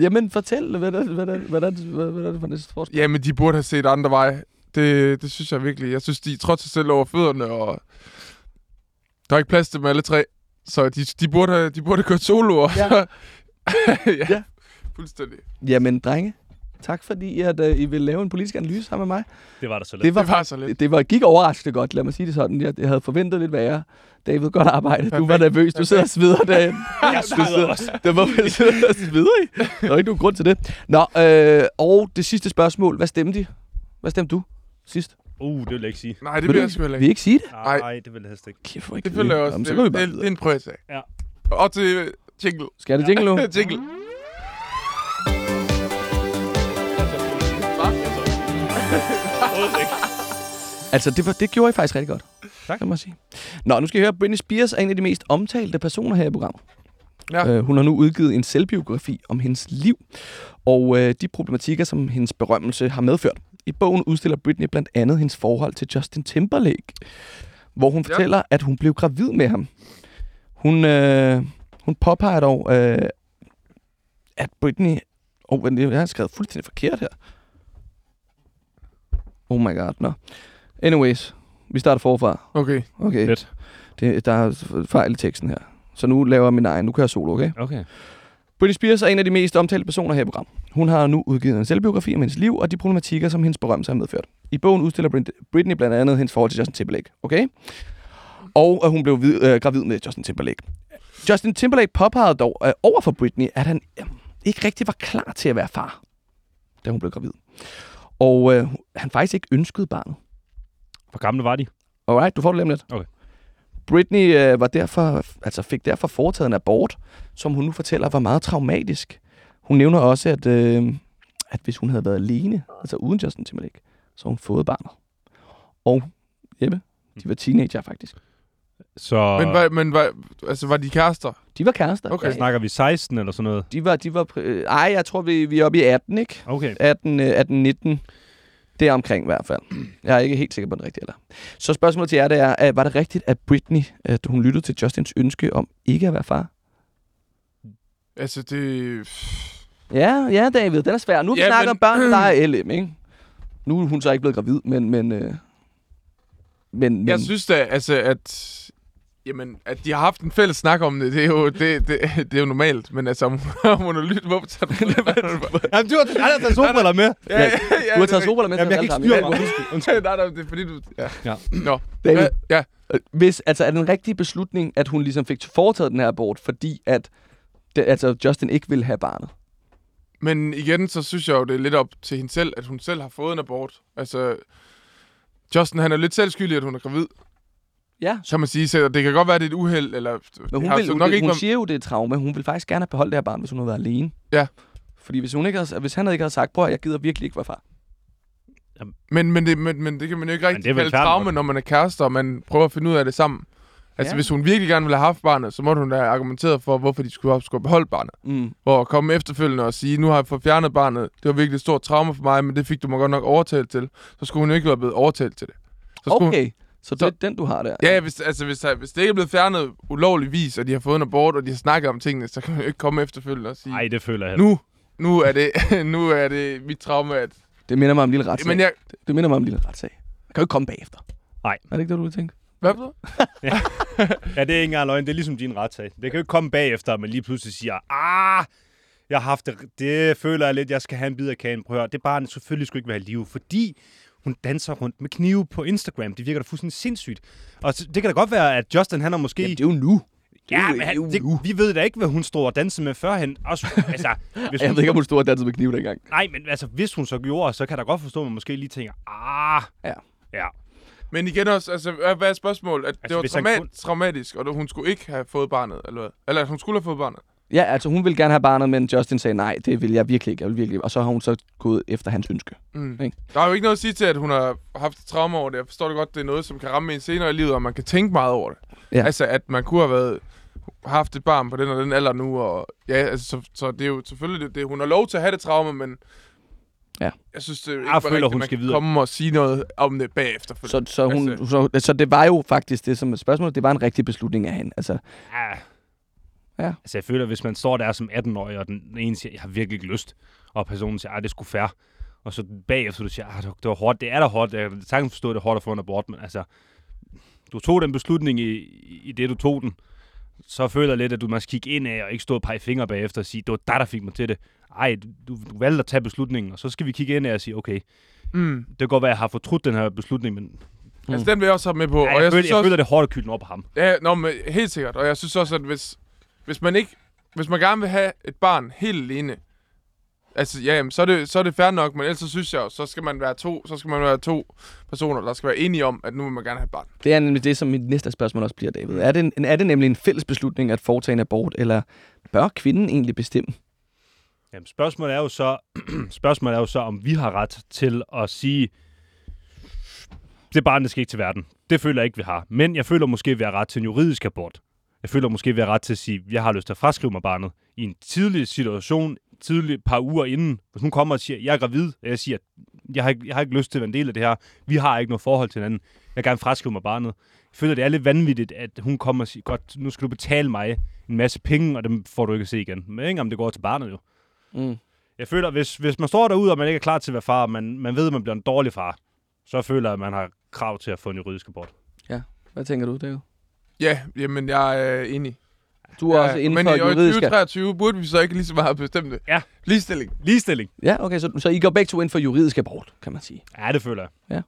Jamen, fortæl, hvad er, hvad er, hvad er, hvad er, hvad er det for et forskel? Jamen, de burde have set andre veje. Det, det synes jeg virkelig. Jeg synes, de trådte sig selv over fødderne, og der er ikke plads til dem alle tre. Så de, de burde have, de burde have kørt solo. Ja. ja. <laughs> ja. Ja. Fuldstændig. Jamen, drenge, tak fordi at, uh, I vil lave en politisk analyse sammen med mig. Det var der så lidt. Det var, Det var så lidt. det var, gik overraskende godt, lad mig sige det sådan. Jeg, jeg havde forventet lidt værre. David, godt arbejde. Du var nervøs. Du sidder og sveder derinde. Jeg Du sveder sidder- også. <laughs> Det var vel sidde og sveder i. Der er ikke nogen grund til det. Nå, øh, og det sidste spørgsmål. Hvad stemte de? Hvad stemte du sidst? Uh, det vil jeg ikke sige. Nej, det Vil vil jeg sgu heller Vil I ikke. ikke sige det? Nej. Nej, det vil jeg helst ikke. Kæft, ikke Det føler jeg også. Jamen, så det, vi det, bare det, det er en privat sag. Ja. Og til øh, jingle. Skal det jingle nu? <laughs> jingle. Altså, det, var, det gjorde I faktisk rigtig godt. Tak. Det må jeg sige. Nå, nu skal I høre, Britney Spears er en af de mest omtalte personer her i programmet. Ja. Øh, hun har nu udgivet en selvbiografi om hendes liv, og øh, de problematikker, som hendes berømmelse har medført. I bogen udstiller Britney blandt andet hendes forhold til Justin Timberlake, hvor hun Ja. fortæller, at hun blev gravid med ham. Hun, øh, hun påpeger dog, øh, at Britney... Oh, vent, jeg har skrevet fuldstændig forkert her. Oh my god, nå. Anyways, vi starter forfra. Okay. Okay, Fedt. det, der er fejl i teksten her. Så nu laver jeg min egen. Nu kører jeg solo, okay? Okay. Britney Spears er en af de mest omtalte personer her i programmet. Hun har nu udgivet en selvbiografi om hendes liv og de problematikker, som hendes berømmelse har medført. I bogen udstiller Brit- Britney blandt andet hendes forhold til Justin Timberlake, okay? Og at hun blev vid- øh, gravid med Justin Timberlake. Justin Timberlake påpegede dog øh, over for Britney, at han øh, ikke rigtig var klar til at være far, da hun blev gravid. Og øh, han faktisk ikke ønskede barnet. Hvor gamle var de? Alright, du får det lige om lidt. Okay. Britney øh, var derfor, altså fik derfor foretaget en abort, som hun nu fortæller var meget traumatisk. Hun nævner også, at, øh, at hvis hun havde været alene, altså uden Justin Timberlake, så hun fået barnet. Og Jeppe, de var teenager faktisk. Så Men, var, men var, altså, var de kærester? De var kærester. Okay. hvad snakker vi 16 eller sådan noget? De var, de var, øh, ej, jeg tror, vi, vi er oppe i 18, ikke? Okay. 18, øh, 18 19. Det er omkring i hvert fald. Jeg er ikke helt sikker på den rigtige alder. Så spørgsmålet til jer, det er, øh, var det rigtigt, at Britney, at hun lyttede til Justins ønske om ikke at være far? Altså, det... Ja, ja, David, den er svær. Nu har vi Ja, snakket men- om børn, der er LM, ikke? Nu er hun så ikke blevet gravid, men... men øh, men, men Jeg synes da, altså, at... Jamen, at de har haft en fælles snak om det, det er jo, det, det, det er jo normalt. Men altså, om, hun har lyttet, hvorfor tager du Jamen, du har aldrig taget solbriller med. Ja, ja, ja, du har taget solbriller med Jamen, jeg kan ikke styre mig. <laughs> nej, nej, det er fordi, du... Ja. Ja. Nå. David? Ja. hvis, altså, er det en rigtig beslutning, at hun ligesom fik foretaget den her abort, fordi at det, altså, Justin ikke ville have barnet? Men igen, så synes jeg jo, det er lidt op til hende selv, at hun selv har fået en abort. Altså, Justin, han er lidt selv skyldig, at hun er gravid. Ja. Så man sige, så det kan godt være, det er et uheld, eller... Men det hun, har vil, hun, nok vil, ikke hun siger jo, det er traume. Hun vil faktisk gerne have beholdt det her barn, hvis hun havde været alene. Ja. Fordi hvis, hun ikke havde, hvis han ikke havde sagt, prøv at jeg gider virkelig ikke være far. Men, men, det, men, men det kan man jo ikke rigtig er kalde traume, når man er kærester, og man prøver at finde ud af det sammen. Altså, Ja. hvis hun virkelig gerne ville have haft barnet, så må hun da have argumenteret for, hvorfor de skulle, have- skulle beholde barnet. Mm. Hvor at komme efterfølgende og sige, nu har jeg fået fjernet barnet, det var virkelig et stort traume for mig, men det fik du mig godt nok overtalt til. Så skulle hun jo ikke være blevet overtalt til det. Så skulle Hun, Okay, så det Så- er den, du har der. ja, hvis, altså, hvis, hvis det ikke er blevet fjernet ulovligvis, og de har fået en abort, og de har snakket om tingene, så kan man jo ikke komme efterfølgende og sige, Nej, det føler jeg heller. nu, nu, er det, <laughs> nu er det mit traume, at... Det minder mig om en lille retssag. Men jeg... Det minder mig om en lille retssag. Jeg kan jo ikke komme bagefter. Nej. Er det ikke det, du vil tænke? Hvad for noget? <laughs> Ja, det er ikke engang løgn. Det er ligesom din retssag. Det kan jo ikke komme bagefter, at man lige pludselig siger, ah, jeg har haft det, det føler jeg lidt, jeg skal have en bid af kagen. Prøv at høre, det barn selvfølgelig skulle ikke være i live, fordi hun danser rundt med knive på Instagram. Det virker da fuldstændig sindssygt. Og det kan da godt være, at Justin, han har måske... Ja, det er jo nu. Det er Ja, men er han, det, vi ved da ikke, hvad hun stod og dansede med førhen. Også, altså, <laughs> hvis Jeg hun, ved ikke, om hun stod og dansede med kniv dengang. Nej, men altså, hvis hun så gjorde, så kan jeg da godt forstå, at man måske lige tænker, ah, Ja. ja. Men igen også, altså, hvad hvad er spørgsmålet? At altså, det var hvis han traumatisk, og hun skulle ikke have fået barnet, eller hvad? Eller at hun skulle have fået barnet. Ja, altså hun ville gerne have barnet, men Justin sagde, nej, det vil jeg virkelig ikke. Jeg vil virkelig. Og så har hun så gået efter hans ønske. Mm. Ikke? Der er jo ikke noget at sige til, at hun har haft et traume over det. Jeg forstår det godt, det er noget, som kan ramme en senere i livet, og man kan tænke meget over det. Ja. Altså, at man kunne have været haft et barn på den og den alder nu, og ja, altså, så, så det er jo selvfølgelig, det, det, hun har lov til at have det traume, men Ja. jeg synes, det er ikke Jeg føler, rigtigt, hun man skal videre. komme og sige noget om det bagefter. Så, så, hun, Altså- så, så det var jo faktisk det som er spørgsmålet. Det var en rigtig beslutning af hende. Altså, Ja. Ja. Altså, jeg føler, hvis man står der som 18-årig, og den ene siger, jeg har virkelig ikke lyst, og personen siger, at det skulle fair, og så bagefter du siger, at det var- det var hårdt, det er da hårdt, jeg kan sagtens forstå, at det er hårdt at få en abort, men altså, du tog den beslutning i, i det, du tog den, så føler jeg lidt, at du må kigge ind af, og ikke stå og pege fingre bagefter og sige, det var dig, der fik mig til det. Ej, du, du valgte at tage beslutningen, og så skal vi kigge ind af og sige, okay, mm. det kan godt være, at jeg har fortrudt den her beslutning, men Altså, den vil jeg også have med på. ja, og jeg, jeg, jeg, føler, jeg også, føler, det er hårdt at kylde den op på ham. Ja, nå, men helt sikkert. Og jeg synes også, at hvis, hvis man ikke... Hvis man gerne vil have et barn helt alene, altså ja, jamen, så, er det, så er det fair nok, men ellers så synes jeg jo, så skal man være to, så skal man være to personer, der skal være enige om, at nu vil man gerne have et barn. det er nemlig det, som mit næste spørgsmål også bliver, David. Er det, en, er det nemlig en fælles beslutning at foretage en abort, eller bør kvinden egentlig bestemme? Jamen, spørgsmålet er jo så, <clears throat> spørgsmålet er jo så, om vi har ret til at sige, det barn, det skal ikke til verden. Det føler jeg ikke, vi har. Men jeg føler måske, vi har ret til en juridisk abort. Jeg føler måske, vi har ret til at sige, jeg har lyst til at fraskrive mig barnet i en tidlig situation, tidlig par uger inden. Hvis hun kommer og siger, jeg er gravid, og jeg siger, jeg har, ikke, jeg har ikke lyst til at være en del af det her. Vi har ikke noget forhold til hinanden. Jeg vil gerne fraskrive mig barnet. Jeg føler, det er lidt vanvittigt, at hun kommer og siger, godt, nu skal du betale mig en masse penge, og dem får du ikke at se igen. Men ikke om det går til barnet jo. Mm. Jeg føler, hvis, hvis man står derude, og man ikke er klar til at være far, og man, man ved, at man bliver en dårlig far, så føler jeg, at man har krav til at få en juridisk abort. Hvad tænker du, David? Ja, jamen jeg er enig. Du er ja, også inden men for i år juridisk... 2023 burde vi så ikke lige så meget bestemme det. Ja. Ligestilling. Ligestilling. Ja, okay, så, så I går begge to ind for juridisk abort, kan man sige. Ja, det føler jeg.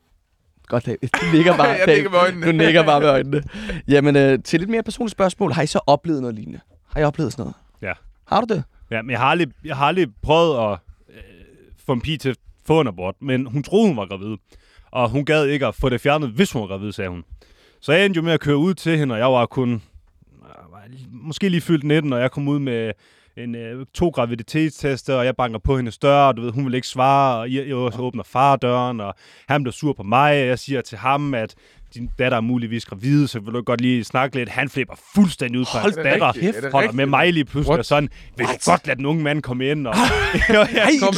Godt, David. Du nikker bare. <laughs> Jeg nikker med øjnene. Du nikker bare med øjnene. Jamen, øh, til lidt mere personligt spørgsmål. Har I så oplevet noget lignende? Har I oplevet sådan noget? Ja. Har du det? Ja, men jeg har aldrig, jeg har aldrig prøvet at øh, få en pige til at få en abort, men hun troede, hun var gravid. Og hun gad ikke at få det fjernet, hvis hun var gravid, sagde hun. Så jeg endte jo med at køre ud til hende, og jeg var kun øh, var måske lige fyldt 19, og jeg kom ud med en, øh, to graviditetstester, og jeg banker på hendes dør, og du ved, hun vil ikke svare, og jeg, jeg åbner fardøren, og han bliver sur på mig, og jeg siger til ham, at din datter er muligvis gravid, så vil du godt lige snakke lidt. Han flipper fuldstændig ud fra hans Er datter, rigtigt? Er holder med mig lige pludselig, What? og sådan, vil du godt lade den unge mand komme ind? Og, <laughs> <laughs> ja, Kom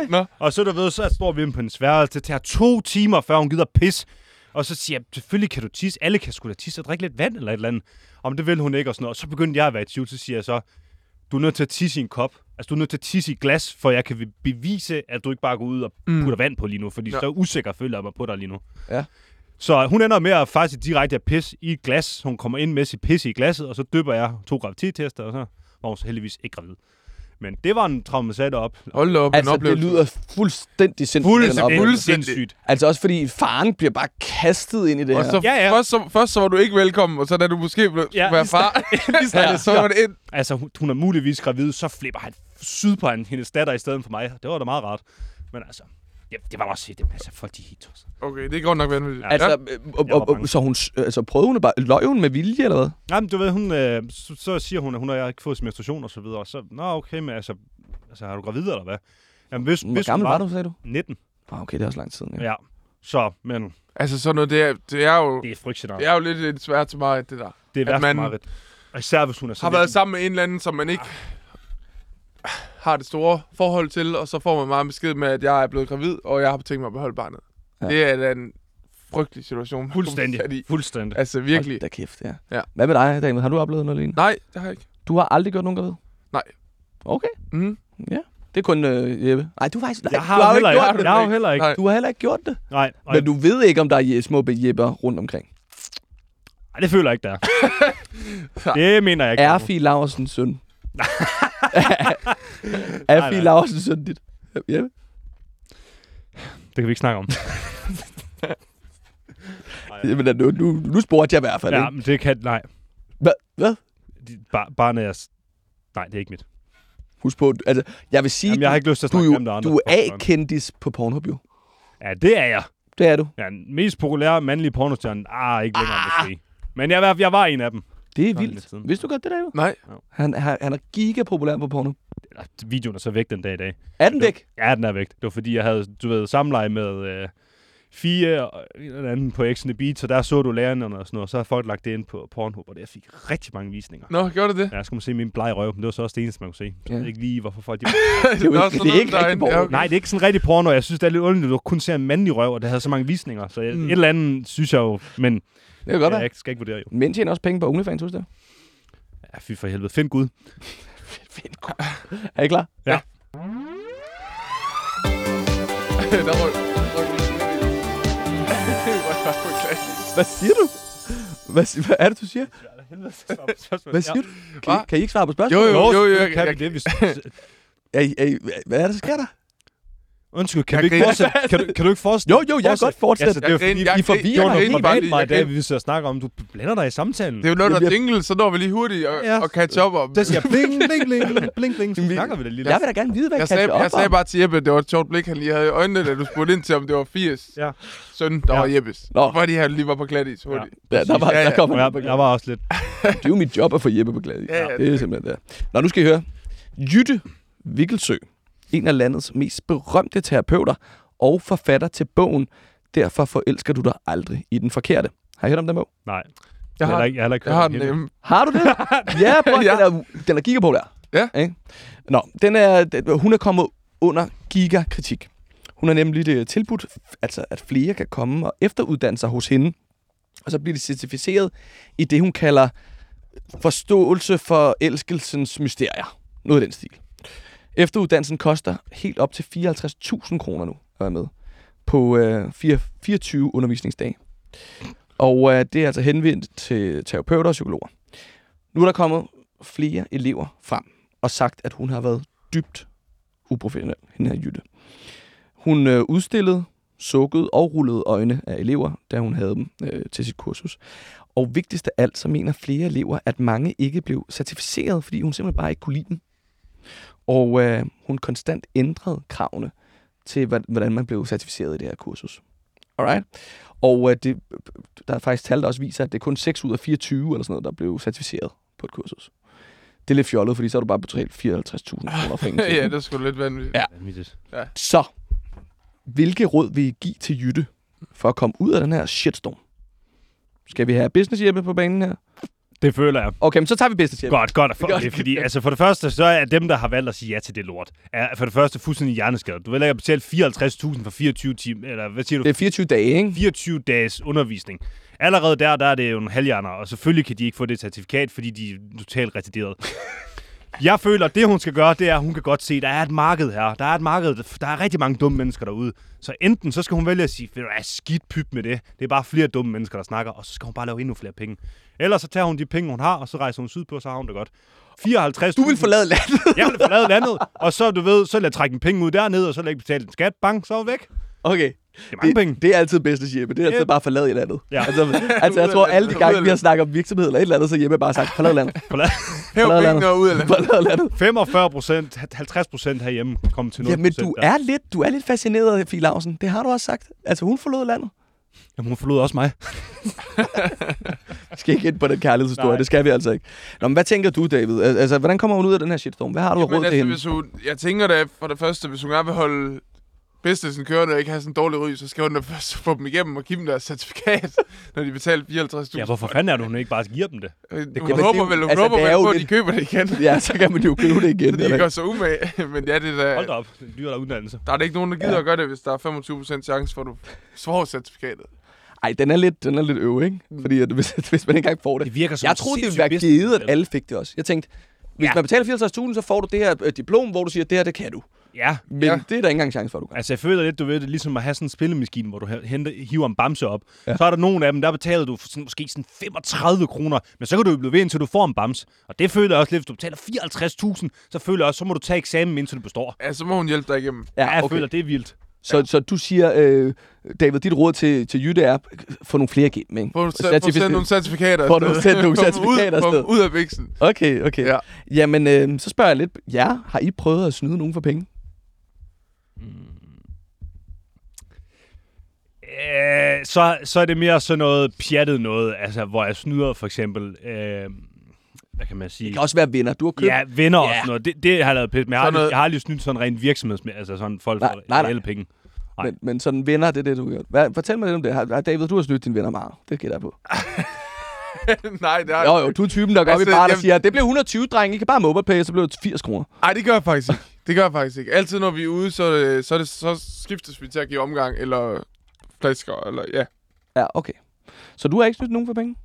ind. Og så, du ved, så står vi inde på hendes værelse. Det tager to timer, før hun gider pis. Og så siger jeg, selvfølgelig kan du tisse. Alle kan sgu da tisse og drikke lidt vand eller et eller andet. Om det vil hun ikke og sådan noget. Og så begyndte jeg at være i tvivl. Så siger jeg så, du er nødt til at tisse i en kop. Altså, du er nødt til at tisse i glas, for jeg kan bevise, at du ikke bare går ud og Mm. putter vand på lige nu, fordi ja. så usikker føler jeg mig på dig lige nu. Ja. Så hun ender med at faktisk direkte at pisse i et glas. Hun kommer ind med sit pisse i glasset, og så dypper jeg to graviditetstester, og så var hun så heldigvis ikke gravid. Men det var en traumatiseret op. Hold op, en Altså, det oplevelse. lyder fuldstændig sindssygt. Fuldstændig sindssygt. Altså også fordi faren bliver bare kastet ind i det Og her. så, Ja, ja. Først, så, først så var du ikke velkommen, og så da du måske blev, Ja, være far, <laughs> <laughs> Ja, så var det ind. Altså, hun, er muligvis gravid, så flipper han syd på han, hendes datter i stedet for mig. Det var da meget rart. Men altså, ja, det var også det. Altså, folk de helt. Okay, det er godt nok vanvittigt. Ja. Altså, ja. og, var og, og, så hun, altså prøvede hun bare, løg hun med vilje, eller hvad? Jamen, du ved, hun, øh, så, så siger hun, at hun har ikke fået sin menstruation og så videre. Og så, nå, okay, men altså, altså har du gravid eller hvad? Jamen, hvis, Hvor hvis gammel var du, sagde du? 19. Ah, okay, det er også lang tid. Ja. Ja. Så, men Altså sådan noget, det er, det er jo, det er frygtscenarie. det er jo lidt et svært til mig, det der. det er at værst man- meget Og især hvis hun er Har sådan været sammen med en eller anden, som man ikke har det store forhold til, og så får man meget besked med, at jeg er blevet gravid, og jeg har tænkt mig at beholde barnet. Ja. Ja. Det er da en frygtelig situation. Fuldstændig. Fuldstændig. Altså virkelig. Hold da kæft, ja. Ja. Hvad med dig, Daniel? Har du oplevet noget lignende? Nej, det har jeg ikke. Du har aldrig gjort nogen gravid? Nej. Okay, Mm. det er kun øh, Jeppe. Nej, du har faktisk nej, Jeg du har, har jo heller ikke gjort det. Jeg har heller ikke. Nej. Du har heller ikke gjort det. Nej. nej. Men du ved ikke, om der er små Jepper rundt omkring. Nej, det føler jeg ikke, der er. <laughs> det mener jeg ikke. Er Fie Laversens søn? <laughs> <laughs> er. Fie Laversens søn dit? Jeppe? Det kan vi ikke snakke om. <laughs> Jamen, nu, nu, nu spurgte jeg i hvert fald, ja, ikke? men det kan... Nej. Hvad? Hvad? De, bar, barnet er... Nej, det er ikke mit. Husk på, altså, jeg vil sige, Jamen, jeg har ikke lyst til at du, snakke om det andre. du er A-kendis på Pornhub, jo. Ja, det er jeg. Det er du. Er den mest populære mandlige pornostjerne. Ah, ikke længere måske. Men jeg, var- jeg var en af dem. Det er vildt. Vidste du godt det der, jo? Nej. Han, han, han er gigapopulær på Pornhub. Eller, Videoen er så væk den dag i dag. Er den væk? Ja, den er væk. Det var fordi, jeg havde, du ved, samleje med øh, Fie og en eller anden på X Beat, så der så du lærerne og sådan noget. Så har folk lagt det ind på Pornhub, og det jeg fik rigtig mange visninger. Nå, gjorde det det? Ja, jeg skulle se min blege røv, men det var så også det eneste, man kunne se. Jeg ved Ja. ikke lige, hvorfor folk... De... <laughs> Det er jo Nå, ikke- sådan det er ikke rigtig porno. Ja, okay. Nej, det er ikke sådan rigtig porno. Jeg synes, det er lidt underligt, at du kun ser en mandlig røv, og det havde så mange visninger. Så jeg, Mm. et eller andet synes jeg jo, men Det kan godt jeg være. ikke- skal ikke vurdere jo. Mænd tjener også penge på OnlyFans, husk det. Ja, fy for helvede. Find Gud. Fedt. Er I klar? der røg, røg Hvad siger du? Hvad, hvad er det, du siger? Hvad siger du? Kan, Hva? kan I ikke svare på spørgsmål? Jo, jo, jo, jo, jeg- kan vi jeg- det, hvis... Er I, er I, hvad er det, der sker der? Undskyld, kan Jeg du ikke griner. fortsætte? Kan du, kan du ikke fortsætte? Jo, jo, jeg kan godt fortsætte. Altså, det er Jeg fordi, griner- I forvirrer mig vildt. mig, griner- vi så snakker om. Du blander dig i samtalen. Det er jo noget, der jeg- jingle, så når vi lige hurtigt og, Ja. og catch up om. Så siger jeg bling, bling, bling, bling, <laughs> bling. Så snakker vi da lige Jeg vil da gerne vide, hvad Jeg jeg sagde, kan jeg sagde bare til Jeppe, at det var et sjovt blik, han lige havde i øjnene, da du spurgte ind til, om det var 80 Ja. søn, der Ja. var Jeppes. Nå. Fordi han lige var på glat i hurtigt. Ja, der, var, der Og jeg, jeg var også lidt... Det er jo mit job at få Jeppe på glad. Ja, ja. Det er simpelthen det. Nå, nu skal I høre. Jytte Vikkelsø, en af landets mest berømte terapeuter og forfatter til bogen Derfor forelsker du dig aldrig i den forkerte. Har I hørt om den bog? Nej. Jeg Jeg har, har, ikke, jeg har jeg hørt har om den. Har du det? <laughs> ja, bror, Ja. den er, den er gigapopulær. Ja. Ikke? Nå, den er, hun er kommet under gigakritik. Hun har nemlig øh, tilbudt, altså, at flere kan komme og efteruddanne sig hos hende. Og så bliver de certificeret i det, hun kalder forståelse for elskelsens mysterier. Noget af den stil. Efteruddannelsen koster helt op til 54.000 kroner nu at være med på øh, 4, 24 undervisningsdage. Og øh, det er altså henvendt til terapeuter og psykologer. Nu er der kommet flere elever frem og sagt, at hun har været dybt uprofessionel, hende her Jytte. Hun øh, udstillede, sukkede og rullede øjne af elever, da hun havde dem øh, til sit kursus. Og vigtigst af alt, så mener flere elever, at mange ikke blev certificeret, fordi hun simpelthen bare ikke kunne lide dem. Og øh, hun konstant ændrede kravene til, hvad- hvordan man blev certificeret i det her kursus. Alright? Og øh, det, der er faktisk tal, der også viser, at det er kun 6 ud af 24 eller sådan noget, der blev certificeret på et kursus. Det er lidt fjollet, fordi så har du bare betalt 54.000 kroner for <laughs> ja, det er sgu lidt vanvittigt. Ja. Vanvittigt. Så, hvilke råd vil I give til Jytte for at komme ud af den her shitstorm? Skal vi have business Jeppe på banen her? Det føler jeg. Okay, men så tager vi business Jeppe. Godt, godt. For, <laughs> Godt. det, fordi, altså for det første, så er dem, der har valgt at sige ja til det lort, er for det første fuldstændig hjerneskadet. Du vil ikke betale 54.000 for 24 timer, eller hvad siger du? Det er 24 dage, ikke? 24 dages undervisning. Allerede der, der er det jo en halvhjerner, og selvfølgelig kan de ikke få det certifikat, fordi de er totalt retarderet. <laughs> Jeg føler, at det, hun skal gøre, det er, at hun kan godt se, at der er et marked her. Der er et marked. Der er rigtig mange dumme mennesker derude. Så enten så skal hun vælge at sige, at er skidt pyt med det. Det er bare flere dumme mennesker, der snakker. Og så skal hun bare lave endnu flere penge. Ellers så tager hun de penge, hun har, og så rejser hun sydpå, og så har hun det godt. 54 Du vil forlade landet. Jeg vil forlade landet, og så, du ved, så jeg trække en penge ud dernede, og så jeg ikke betale en skat. Bang, så er væk. Okay. Det er mange penge. Det, det er altid bedste hjemme. Det er altid Ja. bare forlade i landet. Ja. Altså, <laughs> altså, jeg tror, alle de gange, vi har snakket om virksomhed eller et eller andet, så hjemme bare sagt, forlad landet. Forlad. Hæv pengene ud af landet. <laughs> Forlad landet. 45 procent, 50 procent herhjemme kommer til 0 Jamen, du er lidt, du er lidt fascineret af Fie Lausen. Det har du også sagt. Altså, hun forlod landet. Jamen, hun forlod også mig. Vi <laughs> skal ikke ind på den kærlighedshistorie, Nej. det skal vi altså ikke. Nå, men hvad tænker du, David? Al- Altså, hvordan kommer hun ud af den her shitstorm? Hvad har du af råd Men til altså, hende? hvis hun, jeg tænker da for det første, hvis hun gerne vil holde businessen kørende og ikke have sådan en dårlig ry, så skal hun da først få dem igennem og give dem deres certifikat, <laughs> når de betaler 54.000. Ja, hvorfor fanden er det, hun ikke bare giver dem det? Øh, kan Hun håber det er vel, hun altså, håber det er vel på, at de køber det igen. Ja, så kan man jo købe det igen. <laughs> Så de eller? ikke gør sig umage. <laughs> Men ja, det er Hold da op, det er dyr der uddannelse. der er ikke nogen, der gider Ja. at gøre det, hvis der er 25% chance for, at du får certifikatet. Ej, den er lidt, den er lidt øv, ikke? Fordi at, hvis, hvis man ikke engang får det. Det virker som Jeg troede, det ville være givet, at alle fik det også. Jeg tænkte, hvis Ja. man betaler 54.000, så får du det her øh, diplom, hvor du siger, det her, det kan du. Ja, Men Ja. ja. det er der ikke engang chance for, at du kan. Altså, jeg føler lidt, du ved, det er ligesom at have sådan en spillemaskine, hvor du henter, hiver en bamse op. Ja. Ja. Så er der nogle af dem, der betaler du sådan, måske sådan 35 kroner, men så kan du jo blive ved, indtil du får en bams. Og det føler jeg også lidt, hvis du betaler 54.000, så føler jeg også, så må du tage eksamen, indtil du består. Ja, så må hun hjælpe dig igennem. Ja, jeg okay. føler, det er vildt. Så, så du siger, øh, David, dit råd til, til Jytte er, få nogle flere igennem, ikke? Få sendt nogle certifikater sendt nogle <laughs> Få dem certifikater ud, få ud af biksen. Okay, okay. Ja. Ja. Jamen, øh, så spørger jeg lidt, ja, har I prøvet at snyde nogen for penge? Øh, så, så er det mere sådan noget pjattet noget, altså, hvor jeg snyder for eksempel, øh, hvad kan man sige? Det kan også være venner. Du har købt... Ja, venner og Ja. sådan noget. Det, det har jeg lavet pis, men jeg har, noget- jeg har aldrig snydt sådan rent virksomhedsmæssigt, altså sådan folk Nej, for nej, nej. penge. Nej. Men, men sådan venner, det er det, du har gjort. Hvad, fortæl mig lidt om det. Har, har David, du har snydt dine venner meget. Det gætter jeg på. <laughs> Nej, det er... Jo, jo, du er typen, der går op Altså, i bar, der jeg- siger, det blev 120, dreng. I kan bare MobilePay, så blev det 80 kroner. Nej, det gør jeg faktisk ikke. Det gør jeg faktisk ikke. Altid når vi er ude, så, er det, så, er det, så skiftes vi til at give omgang, eller flasker, eller ja. Ja, okay. Så du har ikke snydt nogen for penge?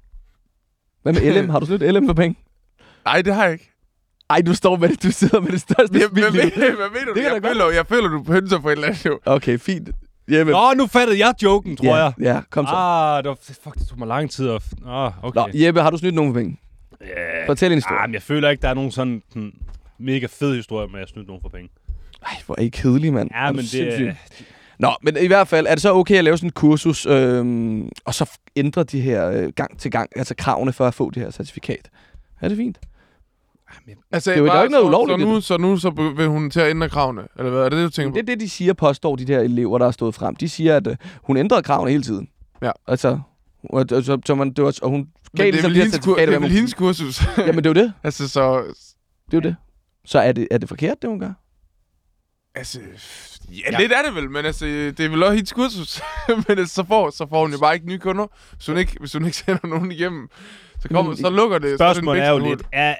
Hvad med LM? <laughs> Har du snydt LM for penge? Nej, det har jeg ikke. Ej, du står med det, du sidder med det største smil. hvad, nu. hvad, mener du? Det Jeg godt. føler, jeg føler, du pynser på et eller andet, jo. Okay, fint. Jamen, Nå, nu fattede jeg joken, tror ja, jeg. Ja, kom så. Ah, det, var, fuck, det tog mig lang tid at... Ah, okay. Nå, Jeppe, har du snydt nogen for penge? Yeah. Fortæl en historie. Ah, men jeg føler ikke, der er nogen sådan hmm, mega fed historie med at snyde nogen for penge. Ej, hvor er I kedelige, mand. Ja, Er men det... sindssyg? Nå, men i hvert fald, er det så okay at lave sådan en kursus, øhm, og så ændre de her øh, gang til gang, altså kravene for at få det her certifikat? Er det fint? Altså, Det er jo- der er jo ikke noget så, ulovligt så, nu, så nu så vil hun til at ændre kravene? Eller hvad er det, det du tænker Det på? er det, de siger, påstår de der elever, der har stået frem. De siger, at øh, hun ændrede kravene hele tiden. Ja. Altså, og, og, så, så man, det var, og hun gav Men det er ligesom vel de her hendes, kur- certifikater. det er hvad vel man- hendes kursus. Jamen, det er jo det. <laughs> altså, så... Det er jo det. Så er det, er det forkert, det hun gør? Altså, ja, ja, lidt er det vel, men altså, det er vel også hendes kursus. <laughs> men altså, så, får, så får hun jo bare ikke nye kunder, hvis hun ikke, hvis hun ikke <laughs> sender nogen igennem. Så, kommer, Men- så lukker det. Spørgsmålet er jo lidt, er,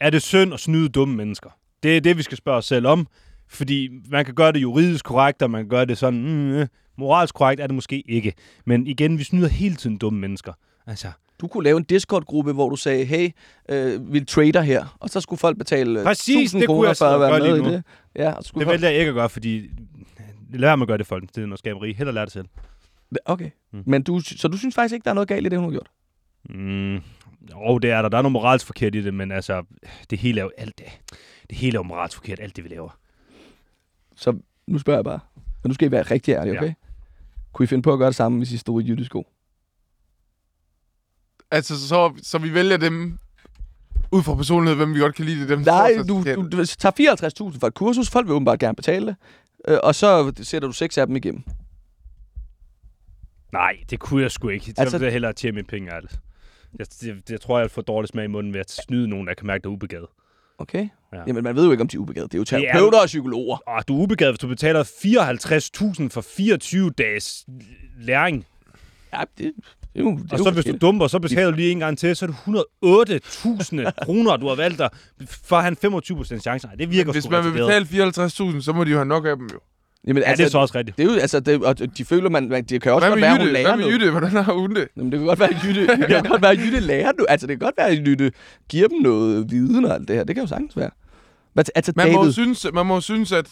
er det synd at snyde dumme mennesker? Det er det, vi skal spørge os selv om. Fordi man kan gøre det juridisk korrekt, og man kan gøre det sådan, mm, øh, moralsk korrekt er det måske ikke. Men igen, vi snyder hele tiden dumme mennesker. Altså, Du kunne lave en Discord-gruppe, hvor du sagde, hey, øh, vi trader her. Og så skulle folk betale øh, Præcis, 1000 det kunne kroner for at være med i det. Ja, og så det folk... vælger jeg ikke at gøre, fordi lad mig at gøre det folk. Det er noget skaberi. Hellere lære det selv. Okay. Mm. Men du, så du synes faktisk ikke, der er noget galt i det, hun har gjort? Mm, og det er der. Der er noget moralsk forkert i det, men altså, det hele er jo alt det. Det hele er jo moralsk forkert, alt det vi laver. Så nu spørger jeg bare. Og nu skal I være rigtig ærlige, Ja. okay? Kunne I finde på at gøre det samme, hvis I stod i jyttesko? Altså, så, så vi vælger dem ud fra personlighed, hvem vi godt kan lide, det dem, Nej, du, du, du tager 54.000 for et kursus. Folk vil åbenbart gerne betale det. Øh, og så sætter du seks af dem igennem. Nej, det kunne jeg sgu ikke. Så Altså- vil jeg hellere tjene mine penge, altså. Jeg, det, det, tror, jeg får dårligt smag i munden ved at snyde nogen, der kan mærke, der er ubegavet. Okay? Ja. Jamen, man ved jo ikke, om de er ubegavede. Det er jo Det er- terapeuter og psykologer. Åh, du er ubegavet, hvis du betaler 54.000 for 24 dages læring. Ja, det, det er jo, det er Og så hvis du dumper, så betaler du lige en gang til, så er det 108.000 <laughs> kroner, du har valgt dig, for at have en 25% chance. Nej, det virker Hvis sgu man vil betale 54.000, så må de jo have nok af dem jo. Jamen, Ja, det er så også rigtigt. Det er jo, altså, det, og de føler, man, man det kan også godt være, hun Jytte? lærer Hvad med. Jytte? Hvordan har hun det? Jamen, det kan godt være, at Jytte, <laughs> det kan godt være, Jytte lærer nu. Altså, det kan godt være, at Jytte giver dem noget viden og alt det her. Det kan jo sagtens være. Men, altså, Man må, David, synes, man må synes, at,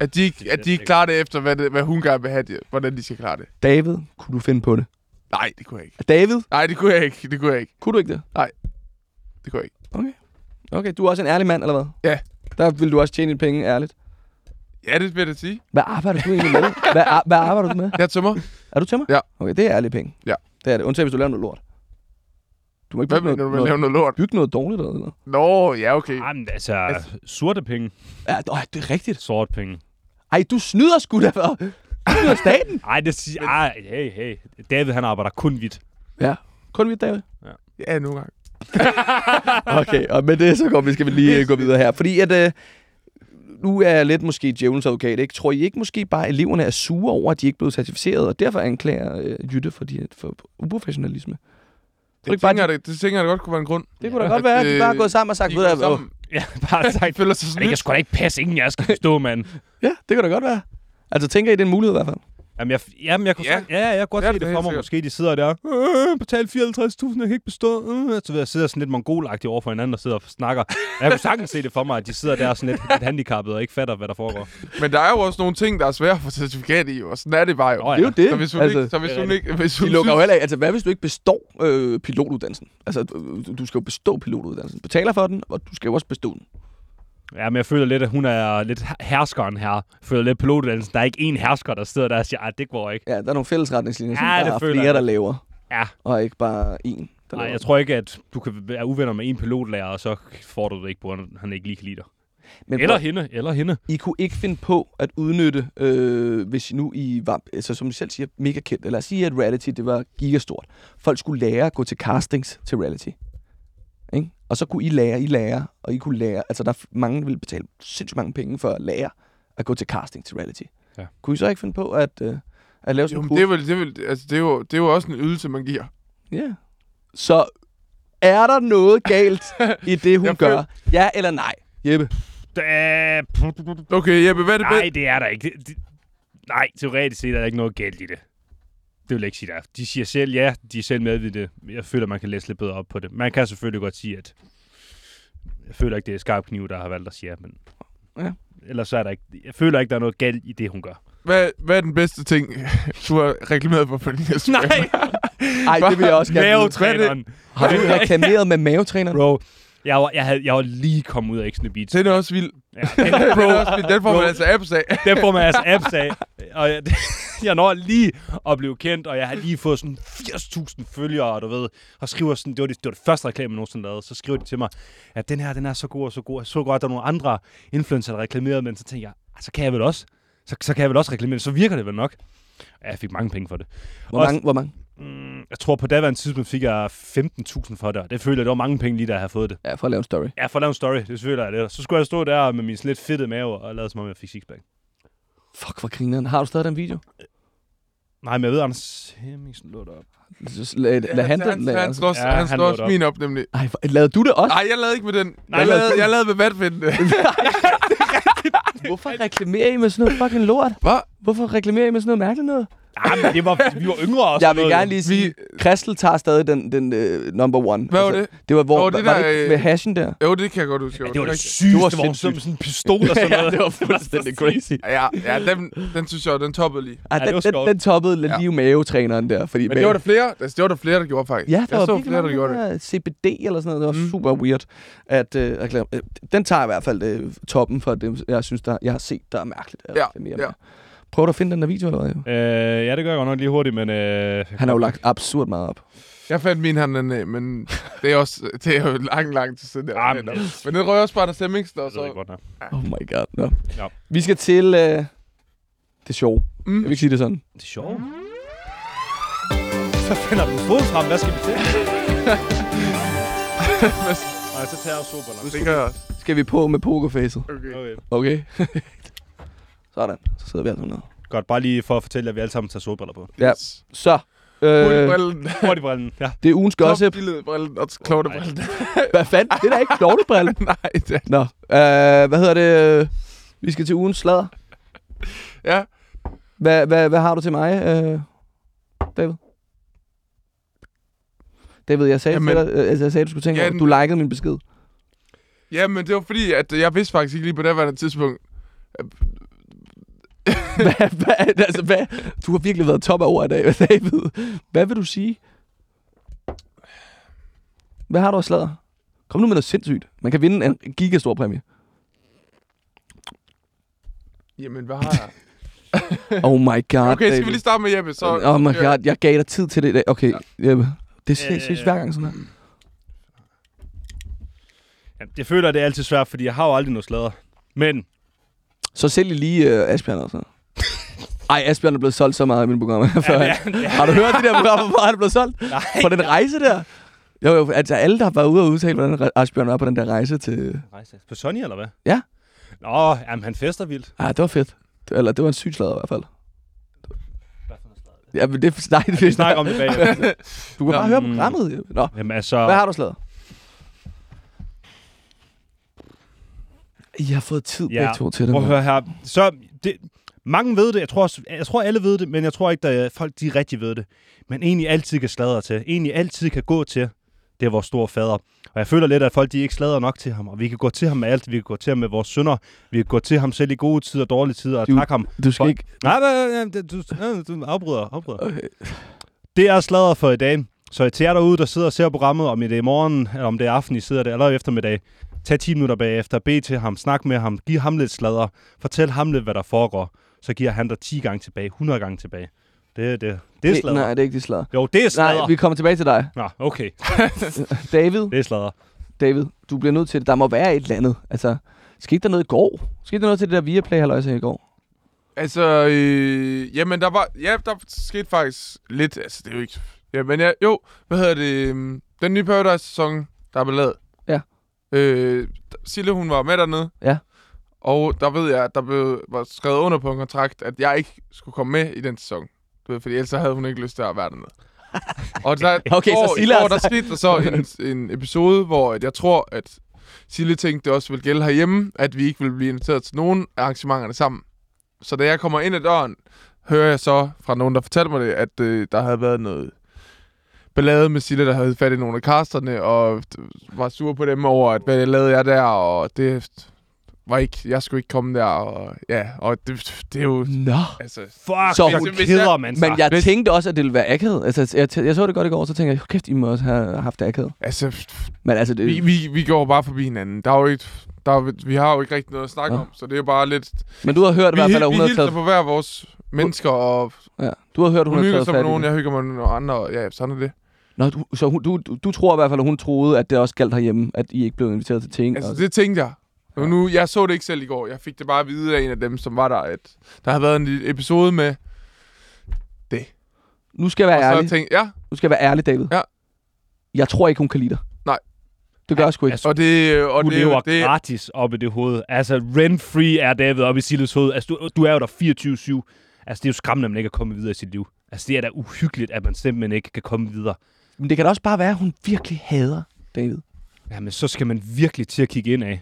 at de, ikke- at de klarer det efter, hvad, det, hvad hun gerne vil have, det, hvordan de skal klare det. David, kunne du finde på det? Nej, det kunne jeg ikke. David, Nej, det kunne jeg ikke. Det kunne jeg ikke. kunne du ikke det? Det kunne jeg ikke. Okay, du er også en ærlig mand, eller hvad? Ja. Der vil du også tjene dine penge ærligt. Ja, det vil jeg da sige. Hvad arbejder du egentlig med? Hvad, ar- hvad arbejder du med? Jeg tømmer. Er du tømmer? Ja. Okay, det er ærlige penge. Ja. Det er det. Undtagen hvis du laver noget lort. Du må ikke Hvad bygge mener du noget, med at lave noget, noget lort? bygge noget dårligt eller noget. Nå, ja, okay. Jamen, altså, sorte penge, Ja, det er rigtigt. sort penge. Ej, du snyder sgu da. Du snyder staten. <laughs> Ej, det siger... Ej, hey, hey. David, han arbejder kun hvidt. Ja. Kun vidt, David. Ja, nogle gange. <laughs> Okay, og med det så går vi, skal vi lige øh, gå videre her. Fordi at, øh, nu er jeg lidt måske djævelens advokat, ikke? Tror I ikke måske bare, at eleverne er sure over, at de ikke er blevet certificeret, og derfor anklager øh, Jytte for, de, for uprofessionalisme? Det, Det bare, tænker, de, jeg, det, det tænker jeg da godt kunne være en grund. det kunne da Ja, godt være, at de øh, bare er gået sammen og sagt, ved du sammen. <laughs> Ja, bare sagt. Føler sig Det snydt. kan sgu da ikke passe, ingen jer skal forstå, mand. ja, det kan da godt være. Altså, tænker I, det er en mulighed i hvert fald? Jamen, jeg, jamen, jeg kunne Ja. ja. ja, jeg kan godt Ja, se det det for mig. Måske de sidder der, øh, betale 54.000, jeg kan ikke bestå. Øh, så ved jeg sidder sådan lidt mongolagtigt over for hinanden og sidder og snakker. Jeg kunne sagtens se det for mig, at de sidder der sådan lidt, lidt handicappet og ikke fatter, hvad der foregår. Men der er jo også nogle ting, der er svære at få certifikat i, og sådan er det bare jo. Nå, Det er jo det. Så hvis hun altså, ikke, så hvis hun ikke, hvis de hun lukker jo heller af. Altså, hvad hvis du ikke består øh, pilotuddannelsen? Altså, du, du skal jo bestå pilotuddannelsen. Betaler for den, og du skal jo også bestå den. Ja, men jeg føler lidt, at hun er lidt herskeren her. Jeg føler lidt pilotuddannelsen. Der er ikke én hersker, der sidder der og siger, at det går ikke. Ja, der er nogle fælles retningslinjer, som Ja, der det er flere, jeg der laver. Ja. Og ikke bare én, Nej, jeg tror ikke, at du kan være uvenner med en pilotlærer, og så får du det ikke, på han ikke lige kan lide dig. Men Eller prøv- hende, eller hende. I kunne ikke finde på at udnytte, øh, hvis I nu I var, altså, som I selv siger, mega kendt. Eller sige, at reality det var gigastort. Folk skulle lære at gå til castings til reality. Og så kunne I lære, I lære, og I kunne lære, altså der er mange, der ville betale sindssygt mange penge for at lære at gå til casting til reality. Ja. Kunne I så ikke finde på at, øh, at lave jo, sådan men en det, er vel, det, er vel, altså, det, er jo, det er jo også en ydelse, man giver. Ja. Så er der noget galt i det, <laughs> hun Jeg gør? Ja eller nej? Jeppe? Okay, Jeppe, hvad er det nej, det er der ikke. Det, det, nej, teoretisk set er der ikke noget galt i det. Det vil jeg ikke sige, der er. De siger selv, ja, de er selv med ved det. Jeg føler, man kan læse lidt bedre op på det. Man kan selvfølgelig godt sige, at jeg føler ikke, det er skarp kniv, der har valgt at sige men... Ja. Ellers så er der ikke... Jeg føler ikke, der er noget galt i det, hun gør. Hvad, hvad er den bedste ting, du har reklameret for på din Instagram? Nej! Ej, det vil jeg også gerne. Mavetræneren. Har du reklameret med mavetræneren? Bro, jeg var, jeg, havde, jeg var lige kommet ud af X Beach. Den er også vild. Ja, <laughs> Den er også vild. Den får man Bro. altså apps af. Den får man altså apps af. <laughs> Og jeg, <laughs> jeg når lige at blive kendt, og jeg har lige fået sådan 80.000 følgere, og du ved, og skriver sådan, det var det, det, var det første reklame, jeg nogensinde lavede, så skriver de til mig, at den her, den er så god og så god. Jeg så godt, at der er nogle andre influencer, der reklamerede, men så tænker jeg, "Ah, så kan jeg vel også. Så, så kan jeg vel også reklamere, så virker det vel nok. Ja, jeg fik mange penge for det. Hvor Også- mange? Hvor mange? Mm, jeg tror på daværende tidspunkt fik jeg 15.000 for det, og det følte jeg, det var mange penge lige, da jeg havde fået det. Ja, for at lave en story. Ja, for at lave en story, det føler jeg lidt. Så skulle jeg stå der med min lidt fedtede mave og lade som om, jeg fik sixpack. Fuck, hvor grineren. Har du stadig den video? Nej, men jeg ved, Anders Hemmingsen lå derop. Så Lad, lad han den. lad- han slår, Ja, han slår lå også op. min op, nemlig. Ej, lavede du det også? Nej, jeg lavede ikke med den. Nej, jeg, lavede, jeg lavede med vatfind. <laughs> Hvorfor reklamerer I med sådan noget fucking lort? Hvad? Hvorfor reklamerer I med sådan noget mærkeligt noget? Ja, men det var, vi var yngre også. Jeg vil gerne lige sige, Kristel tager stadig den, den uh, number one. Altså, Hvad var det? Det var, hvor, var, det var der, det ikke øh, med hashen der? Jo, det kan jeg godt huske. Ja, det var det sygeste. Det var sindssygt. som sådan en pistol og <laughs> sådan noget. det var fuldstændig <laughs> crazy. Ja, ja den, den synes jeg, den toppede lige. Ej, det den, den, den toppede Ja. lige mavetræneren der. Fordi Men det var der flere, altså, det var der flere, der gjorde faktisk. Ja, der jeg var så flere, der gjorde det. CBD eller sådan noget. Det var mm. Super weird. At, øh, reklame. Øh, Den tager i hvert fald øh, toppen for det, jeg synes, der, jeg har set, der er mærkeligt. At Ja, ja. Med. Prøv du at finde den der video, eller hvad? Øh, ja, det gør jeg godt nok lige hurtigt, men... Øh, Han har jo lagt absurd meget op. Jeg fandt min af, men det er også det er jo lang, lang tid siden. Ah, Der. men- men den rører også bare der ved det så... godt. Oh my god. No. Ja. Vi skal til øh, det sjove. Mm. Jeg vil ikke sige det sådan. Det er sjovt. Så finder du fod frem. Hvad skal vi til? <laughs> Nej, så tager jeg gør jeg også. Skal vi på med pokerfacet? Okay. Okay. Okay. <laughs> sådan. Så sidder vi altså ned. Godt, bare lige for at fortælle jer, at vi alle sammen tager solbriller på. Ja. Yes. Så. Øh, Hurtigbrillen. Hurtigt brillen. Ja. det er ugens gossip. Topbilledbrillen og klovnebrillen. Hvad fanden? Det er da ikke klovnebrillen. <laughs> Nej, det Nå. Øh, hvad hedder det? Vi skal til ugens sladder. Ja. Hvad, hvad, hvad har du til mig, øh, David? David, jeg sagde, Jamen- til dig, altså, jeg sagde, du skulle tænke Ja, over, du likede min besked. Ja, men det var fordi, at jeg vidste faktisk ikke lige på det her tidspunkt. <laughs> hvad, hvad, altså, hvad? Du har virkelig været top af ord i dag, <laughs> David. Hvad vil du sige? Hvad har du af sladder? Kom nu med noget sindssygt. Man kan vinde en gigastor præmie. Jamen, hvad har jeg? <laughs> Oh my god, Okay, skal David. vi lige starte med Jeppe? Så, oh my god, jeg gav dig tid til det i dag. Okay, Jeppe. Det er Øh, seriøst hver gang sådan her. Ja, jeg føler, at det er altid svært, fordi jeg har jo aldrig noget sladder. Men Så sælg lige uh, Asbjørn altså. <laughs> Ej, Asbjørn er blevet solgt så meget i mine programmer. før. ja, <laughs> ja, Har du hørt de der programmer, hvor han er blevet solgt? nej, På den rejse der? Jo, jo, altså alle, der har været ude og udtale, hvordan Asbjørn var på den der rejse til... Rejse. På Sonny, eller hvad? Ja. Nå, jamen, han fester vildt. Ah, det var fedt. Det, eller det var en syg slader i hvert fald. Ja, men det, nej, det, Vi snakker om det bagefter. <laughs> Du kan Nå, bare høre mm. programmet. Nå, Jamen altså... hvad har du slaget? I har fået tid Ja, begge to til det. Prøv at høre her. Så, det, mange ved det. Jeg tror, jeg tror, alle ved det, men jeg tror ikke, at folk de rigtig ved det. Men egentlig altid kan sladre til. Egentlig altid kan gå til. Det er vores store fader. Og jeg føler lidt, at folk de ikke slader nok til ham. Og vi kan gå til ham med alt. Vi kan gå til ham med vores sønder. Vi kan gå til ham selv i gode tider og dårlige tider og Du- takke ham. Du skal For- ikke... Nej, nej, nej, nej, du, nej, du afbryder, afbryder. Okay. Det er sladret for i dag. Så til jer derude, der sidder og ser programmet, om det er i morgen, eller om det er aften, I sidder der, eller eftermiddag, tag 10 minutter bagefter, bed til ham, snak med ham, giv ham lidt sladder, fortæl ham lidt, hvad der foregår. Så giver han dig 10 gange tilbage, 100 gange tilbage. Det, det, det er sladder. Nej, det er ikke de slader. Jo, det er sladder. Nej, vi kommer tilbage til dig. Nå, okay. <laughs> David, Det er sladder. David, du bliver nødt til det. Der må være et eller andet. Altså, skete der noget i går? Skete der noget til det der Viaplay halløjse i går? Altså, øh, jamen, der var... Ja, der skete faktisk lidt... Altså, det er jo ikke... Ja, men ja, jo, hvad hedder det? øhm, Den nye Paradise-sæson, der er blevet lavet. Øh, Sille, hun var med dernede. Ja. Og der ved jeg, at der blev, var skrevet under på en kontrakt, at jeg ikke skulle komme med i den sæson. Du ved, fordi ellers havde hun ikke lyst til at være dernede. <laughs> og der, Okay, i så Sille har går, der skete så en, <laughs> en episode, hvor jeg tror, at Sille tænkte, det også ville gælde herhjemme, at vi ikke ville blive inviteret til nogen af arrangementerne sammen. Så da jeg kommer ind ad døren, hører jeg så fra nogen, der fortalte mig det, at øh, der havde været noget ballade med Sille, der havde fat i nogle af casterne, og var sur på dem over, at hvad lavede jeg der, og det var ikke, jeg skulle ikke komme der, og ja, og det, det er jo, Nå. altså, Fuck, Så så hun- hvis keder jeg- man sig. Men jeg Hvis- tænkte også, at det ville være akavet. Altså, jeg, jeg så det godt i går, så tænkte jeg, kæft, I må også have haft det akavet. altså, Men altså, det, vi, vi, vi går bare forbi hinanden. Der er jo ikke, der er, vi har jo ikke rigtig noget at snakke Nå. om, så det er bare lidt, men du har hørt i vi, hvert fald, at hun har taget... på hver vores mennesker, og Ja, du har hørt, hun hun har taget fat i nogen, jeg hygger mig med nogle andre, og ja, sådan er det. Nå, du, så hun, du, du, du tror i hvert fald, at hun troede, at det også galt herhjemme, at I ikke blev inviteret til ting. Altså, og, det tænkte jeg. Ja. Nu, jeg så det ikke selv i går. Jeg fik det bare at vide af en af dem, som var der, at der havde været en episode med... nu skal jeg være og ærlig. tænkte ja, Nu skal jeg være ærlig, David. Ja. Jeg tror ikke, hun kan lide dig. Nej. Det gør jeg sgu ikke. Altså, og det... Og hun det, lever det, gratis op i det hoved. Altså, rent-free er David op i Silles hoved. Altså, du, du er jo der 24-7. Altså, det er jo skræmmende, at man ikke er kommet videre i sit liv. Altså, det er da uhyggeligt, at man simpelthen ikke kan komme videre. Men det kan da også bare være, at hun virkelig hader David. Jamen, så skal man virkelig til at kigge ind af.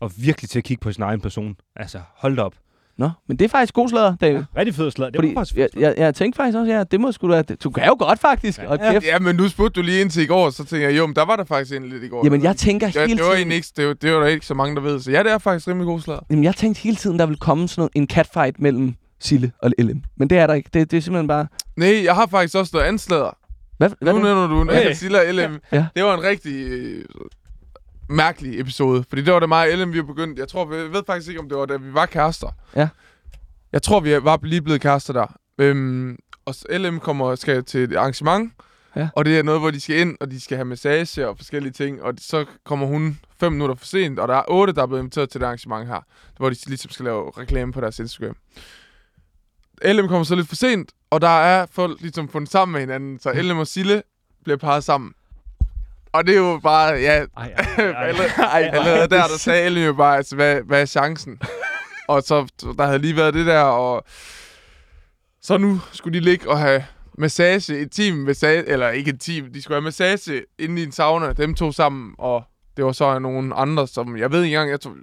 Og virkelig til at kigge på sin egen person. Altså, hold da op. Nå, men det er faktisk god slader, David. Rigtig fed slag. Det Fordi var faktisk jeg, jeg, jeg tænkte faktisk også, ja, det må sgu da... Du kan jo godt, faktisk. Ja. Og Ja. kæft. ja, men nu spurgte du lige ind til i går, så tænkte jeg, jo, men der var der faktisk en lidt i går. Jamen, jeg tænker ja, hele det var tiden... ikke, det var, det var der ikke så mange, der ved. Så ja, det er faktisk rimelig god slag. Jamen, jeg tænkte hele tiden, der ville komme sådan noget, en catfight mellem Sille og LM. Men det er der ikke. Det, det er simpelthen bare... Nej, jeg har faktisk også noget anslader. Hvad, hvad Nu nævner du Hey. og LM. Ja. Det var en rigtig øh, mærkelig episode. Fordi det var da mig og LM, vi var begyndt... Jeg tror, jeg ved faktisk ikke, om det var da vi var kærester. Ja. Jeg tror, vi var lige blevet kærester der. Øhm, og så LM kommer skal til et arrangement. Ja. Og det er noget, hvor de skal ind, og de skal have massage og forskellige ting. Og så kommer hun fem minutter for sent, og der er otte, der er blevet inviteret til det arrangement her. Hvor de ligesom skal lave reklame på deres Instagram. LM kommer så lidt for sent, og der er folk ligesom fundet sammen med hinanden. Så LM og Sille bliver parret sammen. Og det er jo bare, ja, Ej, ej, <laughs> ej, ej. Allerede, allerede der, der sagde Ellen jo bare, altså, hvad, hvad er chancen? og så, der havde lige været det der, og så nu skulle de ligge og have massage, et team massage, eller ikke et team, de skulle have massage inde i en sauna, dem to sammen, og det var så nogle andre, som, jeg ved ikke engang, jeg, tror,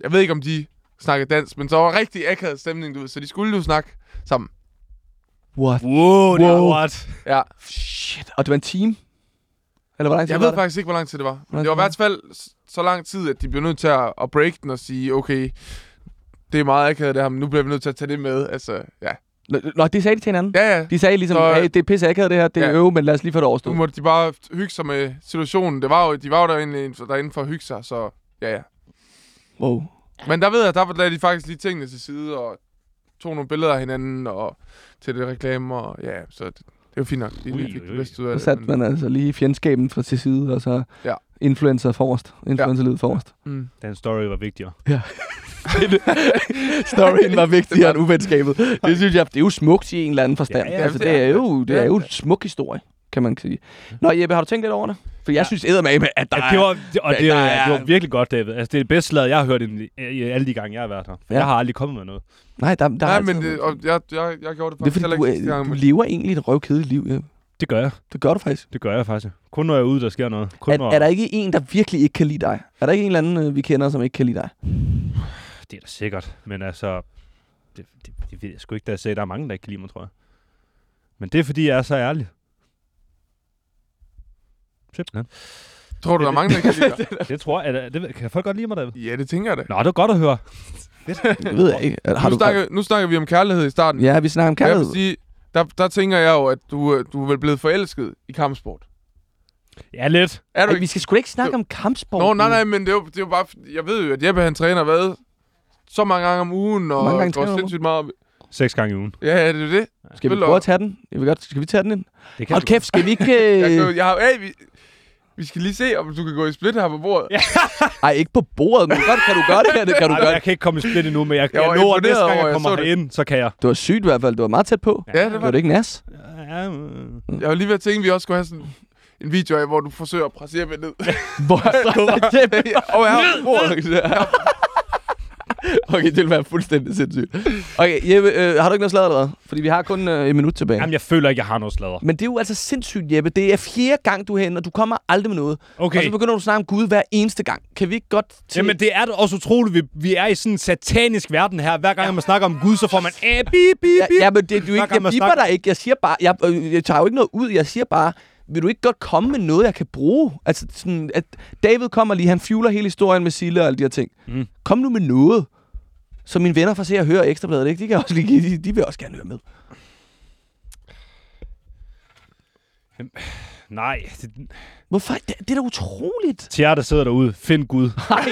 jeg ved ikke, om de snakke dansk, men så var rigtig akavet stemning, du ved, så de skulle jo snakke sammen. What? Wow, det er Wow. what? Ja. Shit. Og det var en time? Eller hvor lang tid Jeg var ved det? faktisk ikke, hvor lang tid det var. Men det var i hvert fald så lang tid, at de blev nødt til at, at break den og sige, okay, det er meget akavet det her, men nu bliver vi nødt til at tage det med. Altså, ja. Nå, det sagde de til hinanden? Ja, ja. De sagde ligesom, Så- hey, det er pisse akavet det her, det er Ja. øve, men lad os lige få det Nu overstået. måtte de bare hygge sig med situationen. Det var jo, de var jo derinde, derinde for at hygge sig, så ja, ja. Wow. Men der ved jeg, der lagde de faktisk lige tingene til side, og tog nogle billeder af hinanden, og til det reklame, og ja, så det, det er jo fint nok. De Ui, fik ui, det bedste ud af Så det. satte man altså lige fjendskaben fra til side, og så Ja. influencer forrest. Influencerlivet forrest. Mm. Den story var vigtigere. <laughs> Storyen var vigtigere end uvenskabet. Det synes jeg, det er jo smukt i en eller anden forstand. Ja, ja, altså, det er jo, det er jo en smuk historie, kan man sige. Nå Jeppe, har du tænkt lidt over det? For jeg Ja. synes eddermame, at der Ja, det er... var, det, og det, der er- det var virkelig godt, David. Altså, det er det bedste slag, jeg har hørt i, i alle de gange, jeg har været her. Ja. Ja. Jeg har aldrig kommet med noget. Nej, der, der er Nej, men det, og jeg, jeg, jeg gjorde det det er faktisk fordi, heller du, ikke du men- lever egentlig et røvkedeligt liv, Jeppe. Det gør jeg. Det gør du faktisk. Det gør jeg faktisk. Kun når jeg er ude, der sker noget. Kun Er, når... er der ikke en, der virkelig ikke kan lide dig? Er der ikke en eller anden, øh, vi kender, som ikke kan lide dig? Det er da sikkert. Men altså, det, det, det ved jeg sgu ikke, da jeg sagde, der er mange, der ikke kan lide mig, tror jeg. Men det er, fordi jeg er så ærlig. Simpelthen. Tror du, der er mange, der kan lide dig? <laughs> Det tror jeg. Det, det, kan folk godt lide mig, David? Ja, det tænker jeg da. Nå, det var godt at høre. <laughs> Det ved jeg ikke. Har Nu du, snakker, nu snakker vi om kærlighed i starten. Ja, vi snakker om Og jeg vil kærlighed. sige, der, der tænker jeg jo, at du, øh, du er vel blevet forelsket i kampsport. Ja, lidt. Er du Ej, ikke? vi skal sgu ikke snakke om kampsport. Nå, nej, nej, men det er jo, det er jo bare... Jeg ved jo, at Jeppe han træner hvad? Så mange gange om ugen, og mange gange går sindssygt meget op. Seks gange i ugen. Ja, ja, det er det. Skal vi prøve at tage den? Jeg vil godt, skal vi tage den ind? Det kan Hold kæft, skal vi ikke... <laughs> Jeg, kan, Øh... jeg har, hey, vi, vi skal lige se, om du kan gå i split her på bordet. Ja. <laughs> Ej, ikke på bordet, men godt, kan du gøre det? Kan du, kan du Ej, gøre jeg det? kan ikke komme i split endnu, men jeg, Jeg jeg, jeg lover, at næste gang jeg jeg kommer så det. herind, så kan jeg. Det var sygt i hvert fald. Du var meget tæt på. ja, det Var var det det. ikke nas? Ja, øh. Jeg var lige ved at tænke, at vi også skulle have sådan en video af, hvor du forsøger at presse Jeppe ned. Hvor og her på bordet. <laughs> Okay, det vil være fuldstændig sindssygt. Okay, Jeppe, øh, har du ikke noget slaget eller hvad? Fordi vi har kun øh, en minut tilbage. Jamen, jeg føler ikke, jeg har noget sladder. Men det er jo altså sindssygt, Jeppe. Det er fjerde gang, du er hen, og du kommer aldrig med noget. Okay. Og så begynder du at snakke om Gud hver eneste gang. Kan vi ikke godt... Til... Jamen, det er også utroligt. Vi, vi er i sådan en satanisk verden her. Hver gang, man snakker om Gud, så får man... Æh, bip, bip, Ja, bip. ja, men det, du ikke, jeg bipper snakker- dig ikke. Jeg siger bare... Jeg, øh, jeg tager jo ikke noget ud. Jeg siger bare... Vil du ikke godt komme med noget, jeg kan bruge? Altså, sådan, at David kommer lige, han fjuler hele historien med Sille og alle de her ting. Mm. Kom nu med noget, så mine venner får se og høre ekstrabladet, ikke? De, kan også lige, de, de vil også gerne høre med. Nej, det, Hvorfor? Det, det er da utroligt. til jer, der sidder derude, find Gud. <laughs> Nej,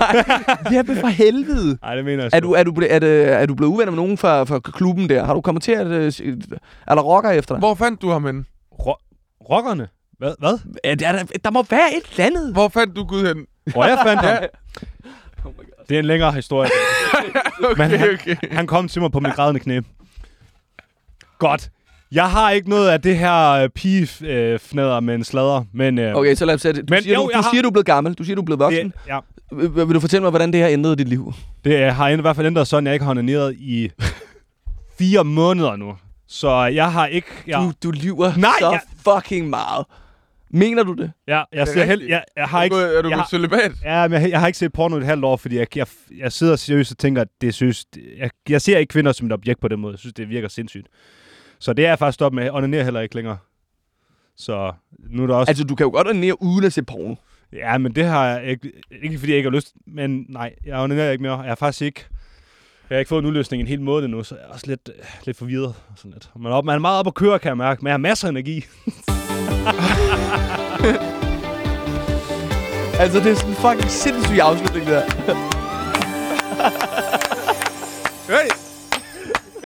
Nej, Jeppe for helvede. Nej, det mener jeg Er du, er, du, ble- er, det, er du blevet uvenner med nogen fra, fra klubben der? Har du kommet til at... øh, Er der rocker efter dig? Hvor fandt du ham henne? Ro- rockerne? Hvad? Hvad? Er der, der, der må være et eller andet. Hvor fandt du Gud henne? Hvor jeg fandt ham? <laughs> Det er en længere historie. <laughs> Men han, okay. han kom til mig på mit grædende knæ. Godt. Jeg har ikke noget af det her øh, pigefnader med en sladder, men... Øh, Okay, så lad os sætte det. Du, Men siger, jo, du, du har- siger, du er blevet gammel. Du siger, du er blevet voksen. det, ja, Vil, vil du fortælle mig, hvordan det har ændret dit liv? det øh, har i hvert fald ændret sådan, at jeg ikke har onaneret i fire måneder nu. Så jeg har ikke... Jeg, Du, du lyver Nej, så jeg- fucking meget. Mener du det? jeg, jeg, Er held, rigtigt? jeg, jeg har ikke... er du jeg celibat? Ja, men jeg, jeg har ikke set porno i et halvt år, fordi jeg, jeg, jeg sidder seriøst og tænker, at det seriøst. Jeg, jeg ser ikke kvinder som et objekt på den måde. Jeg synes, det virker sindssygt. Så det er jeg faktisk stoppet med. Onanerer heller ikke længere. Så nu er der også... Altså, du kan jo godt onanere uden at se porno. Ja, men det har jeg ikke... Ikke fordi jeg ikke har lyst, men nej, jeg onanerer ikke mere. Jeg har faktisk ikke... Jeg har ikke fået en udløsning en hel måned nu, så jeg er også lidt, øh, lidt forvirret. Sådan lidt. Man, er op, man er meget op at køre, kan jeg mærke, men jeg har masser af energi. <laughs> Altså, det er sådan en fucking sindssyg afslutning, der. <laughs> Hey!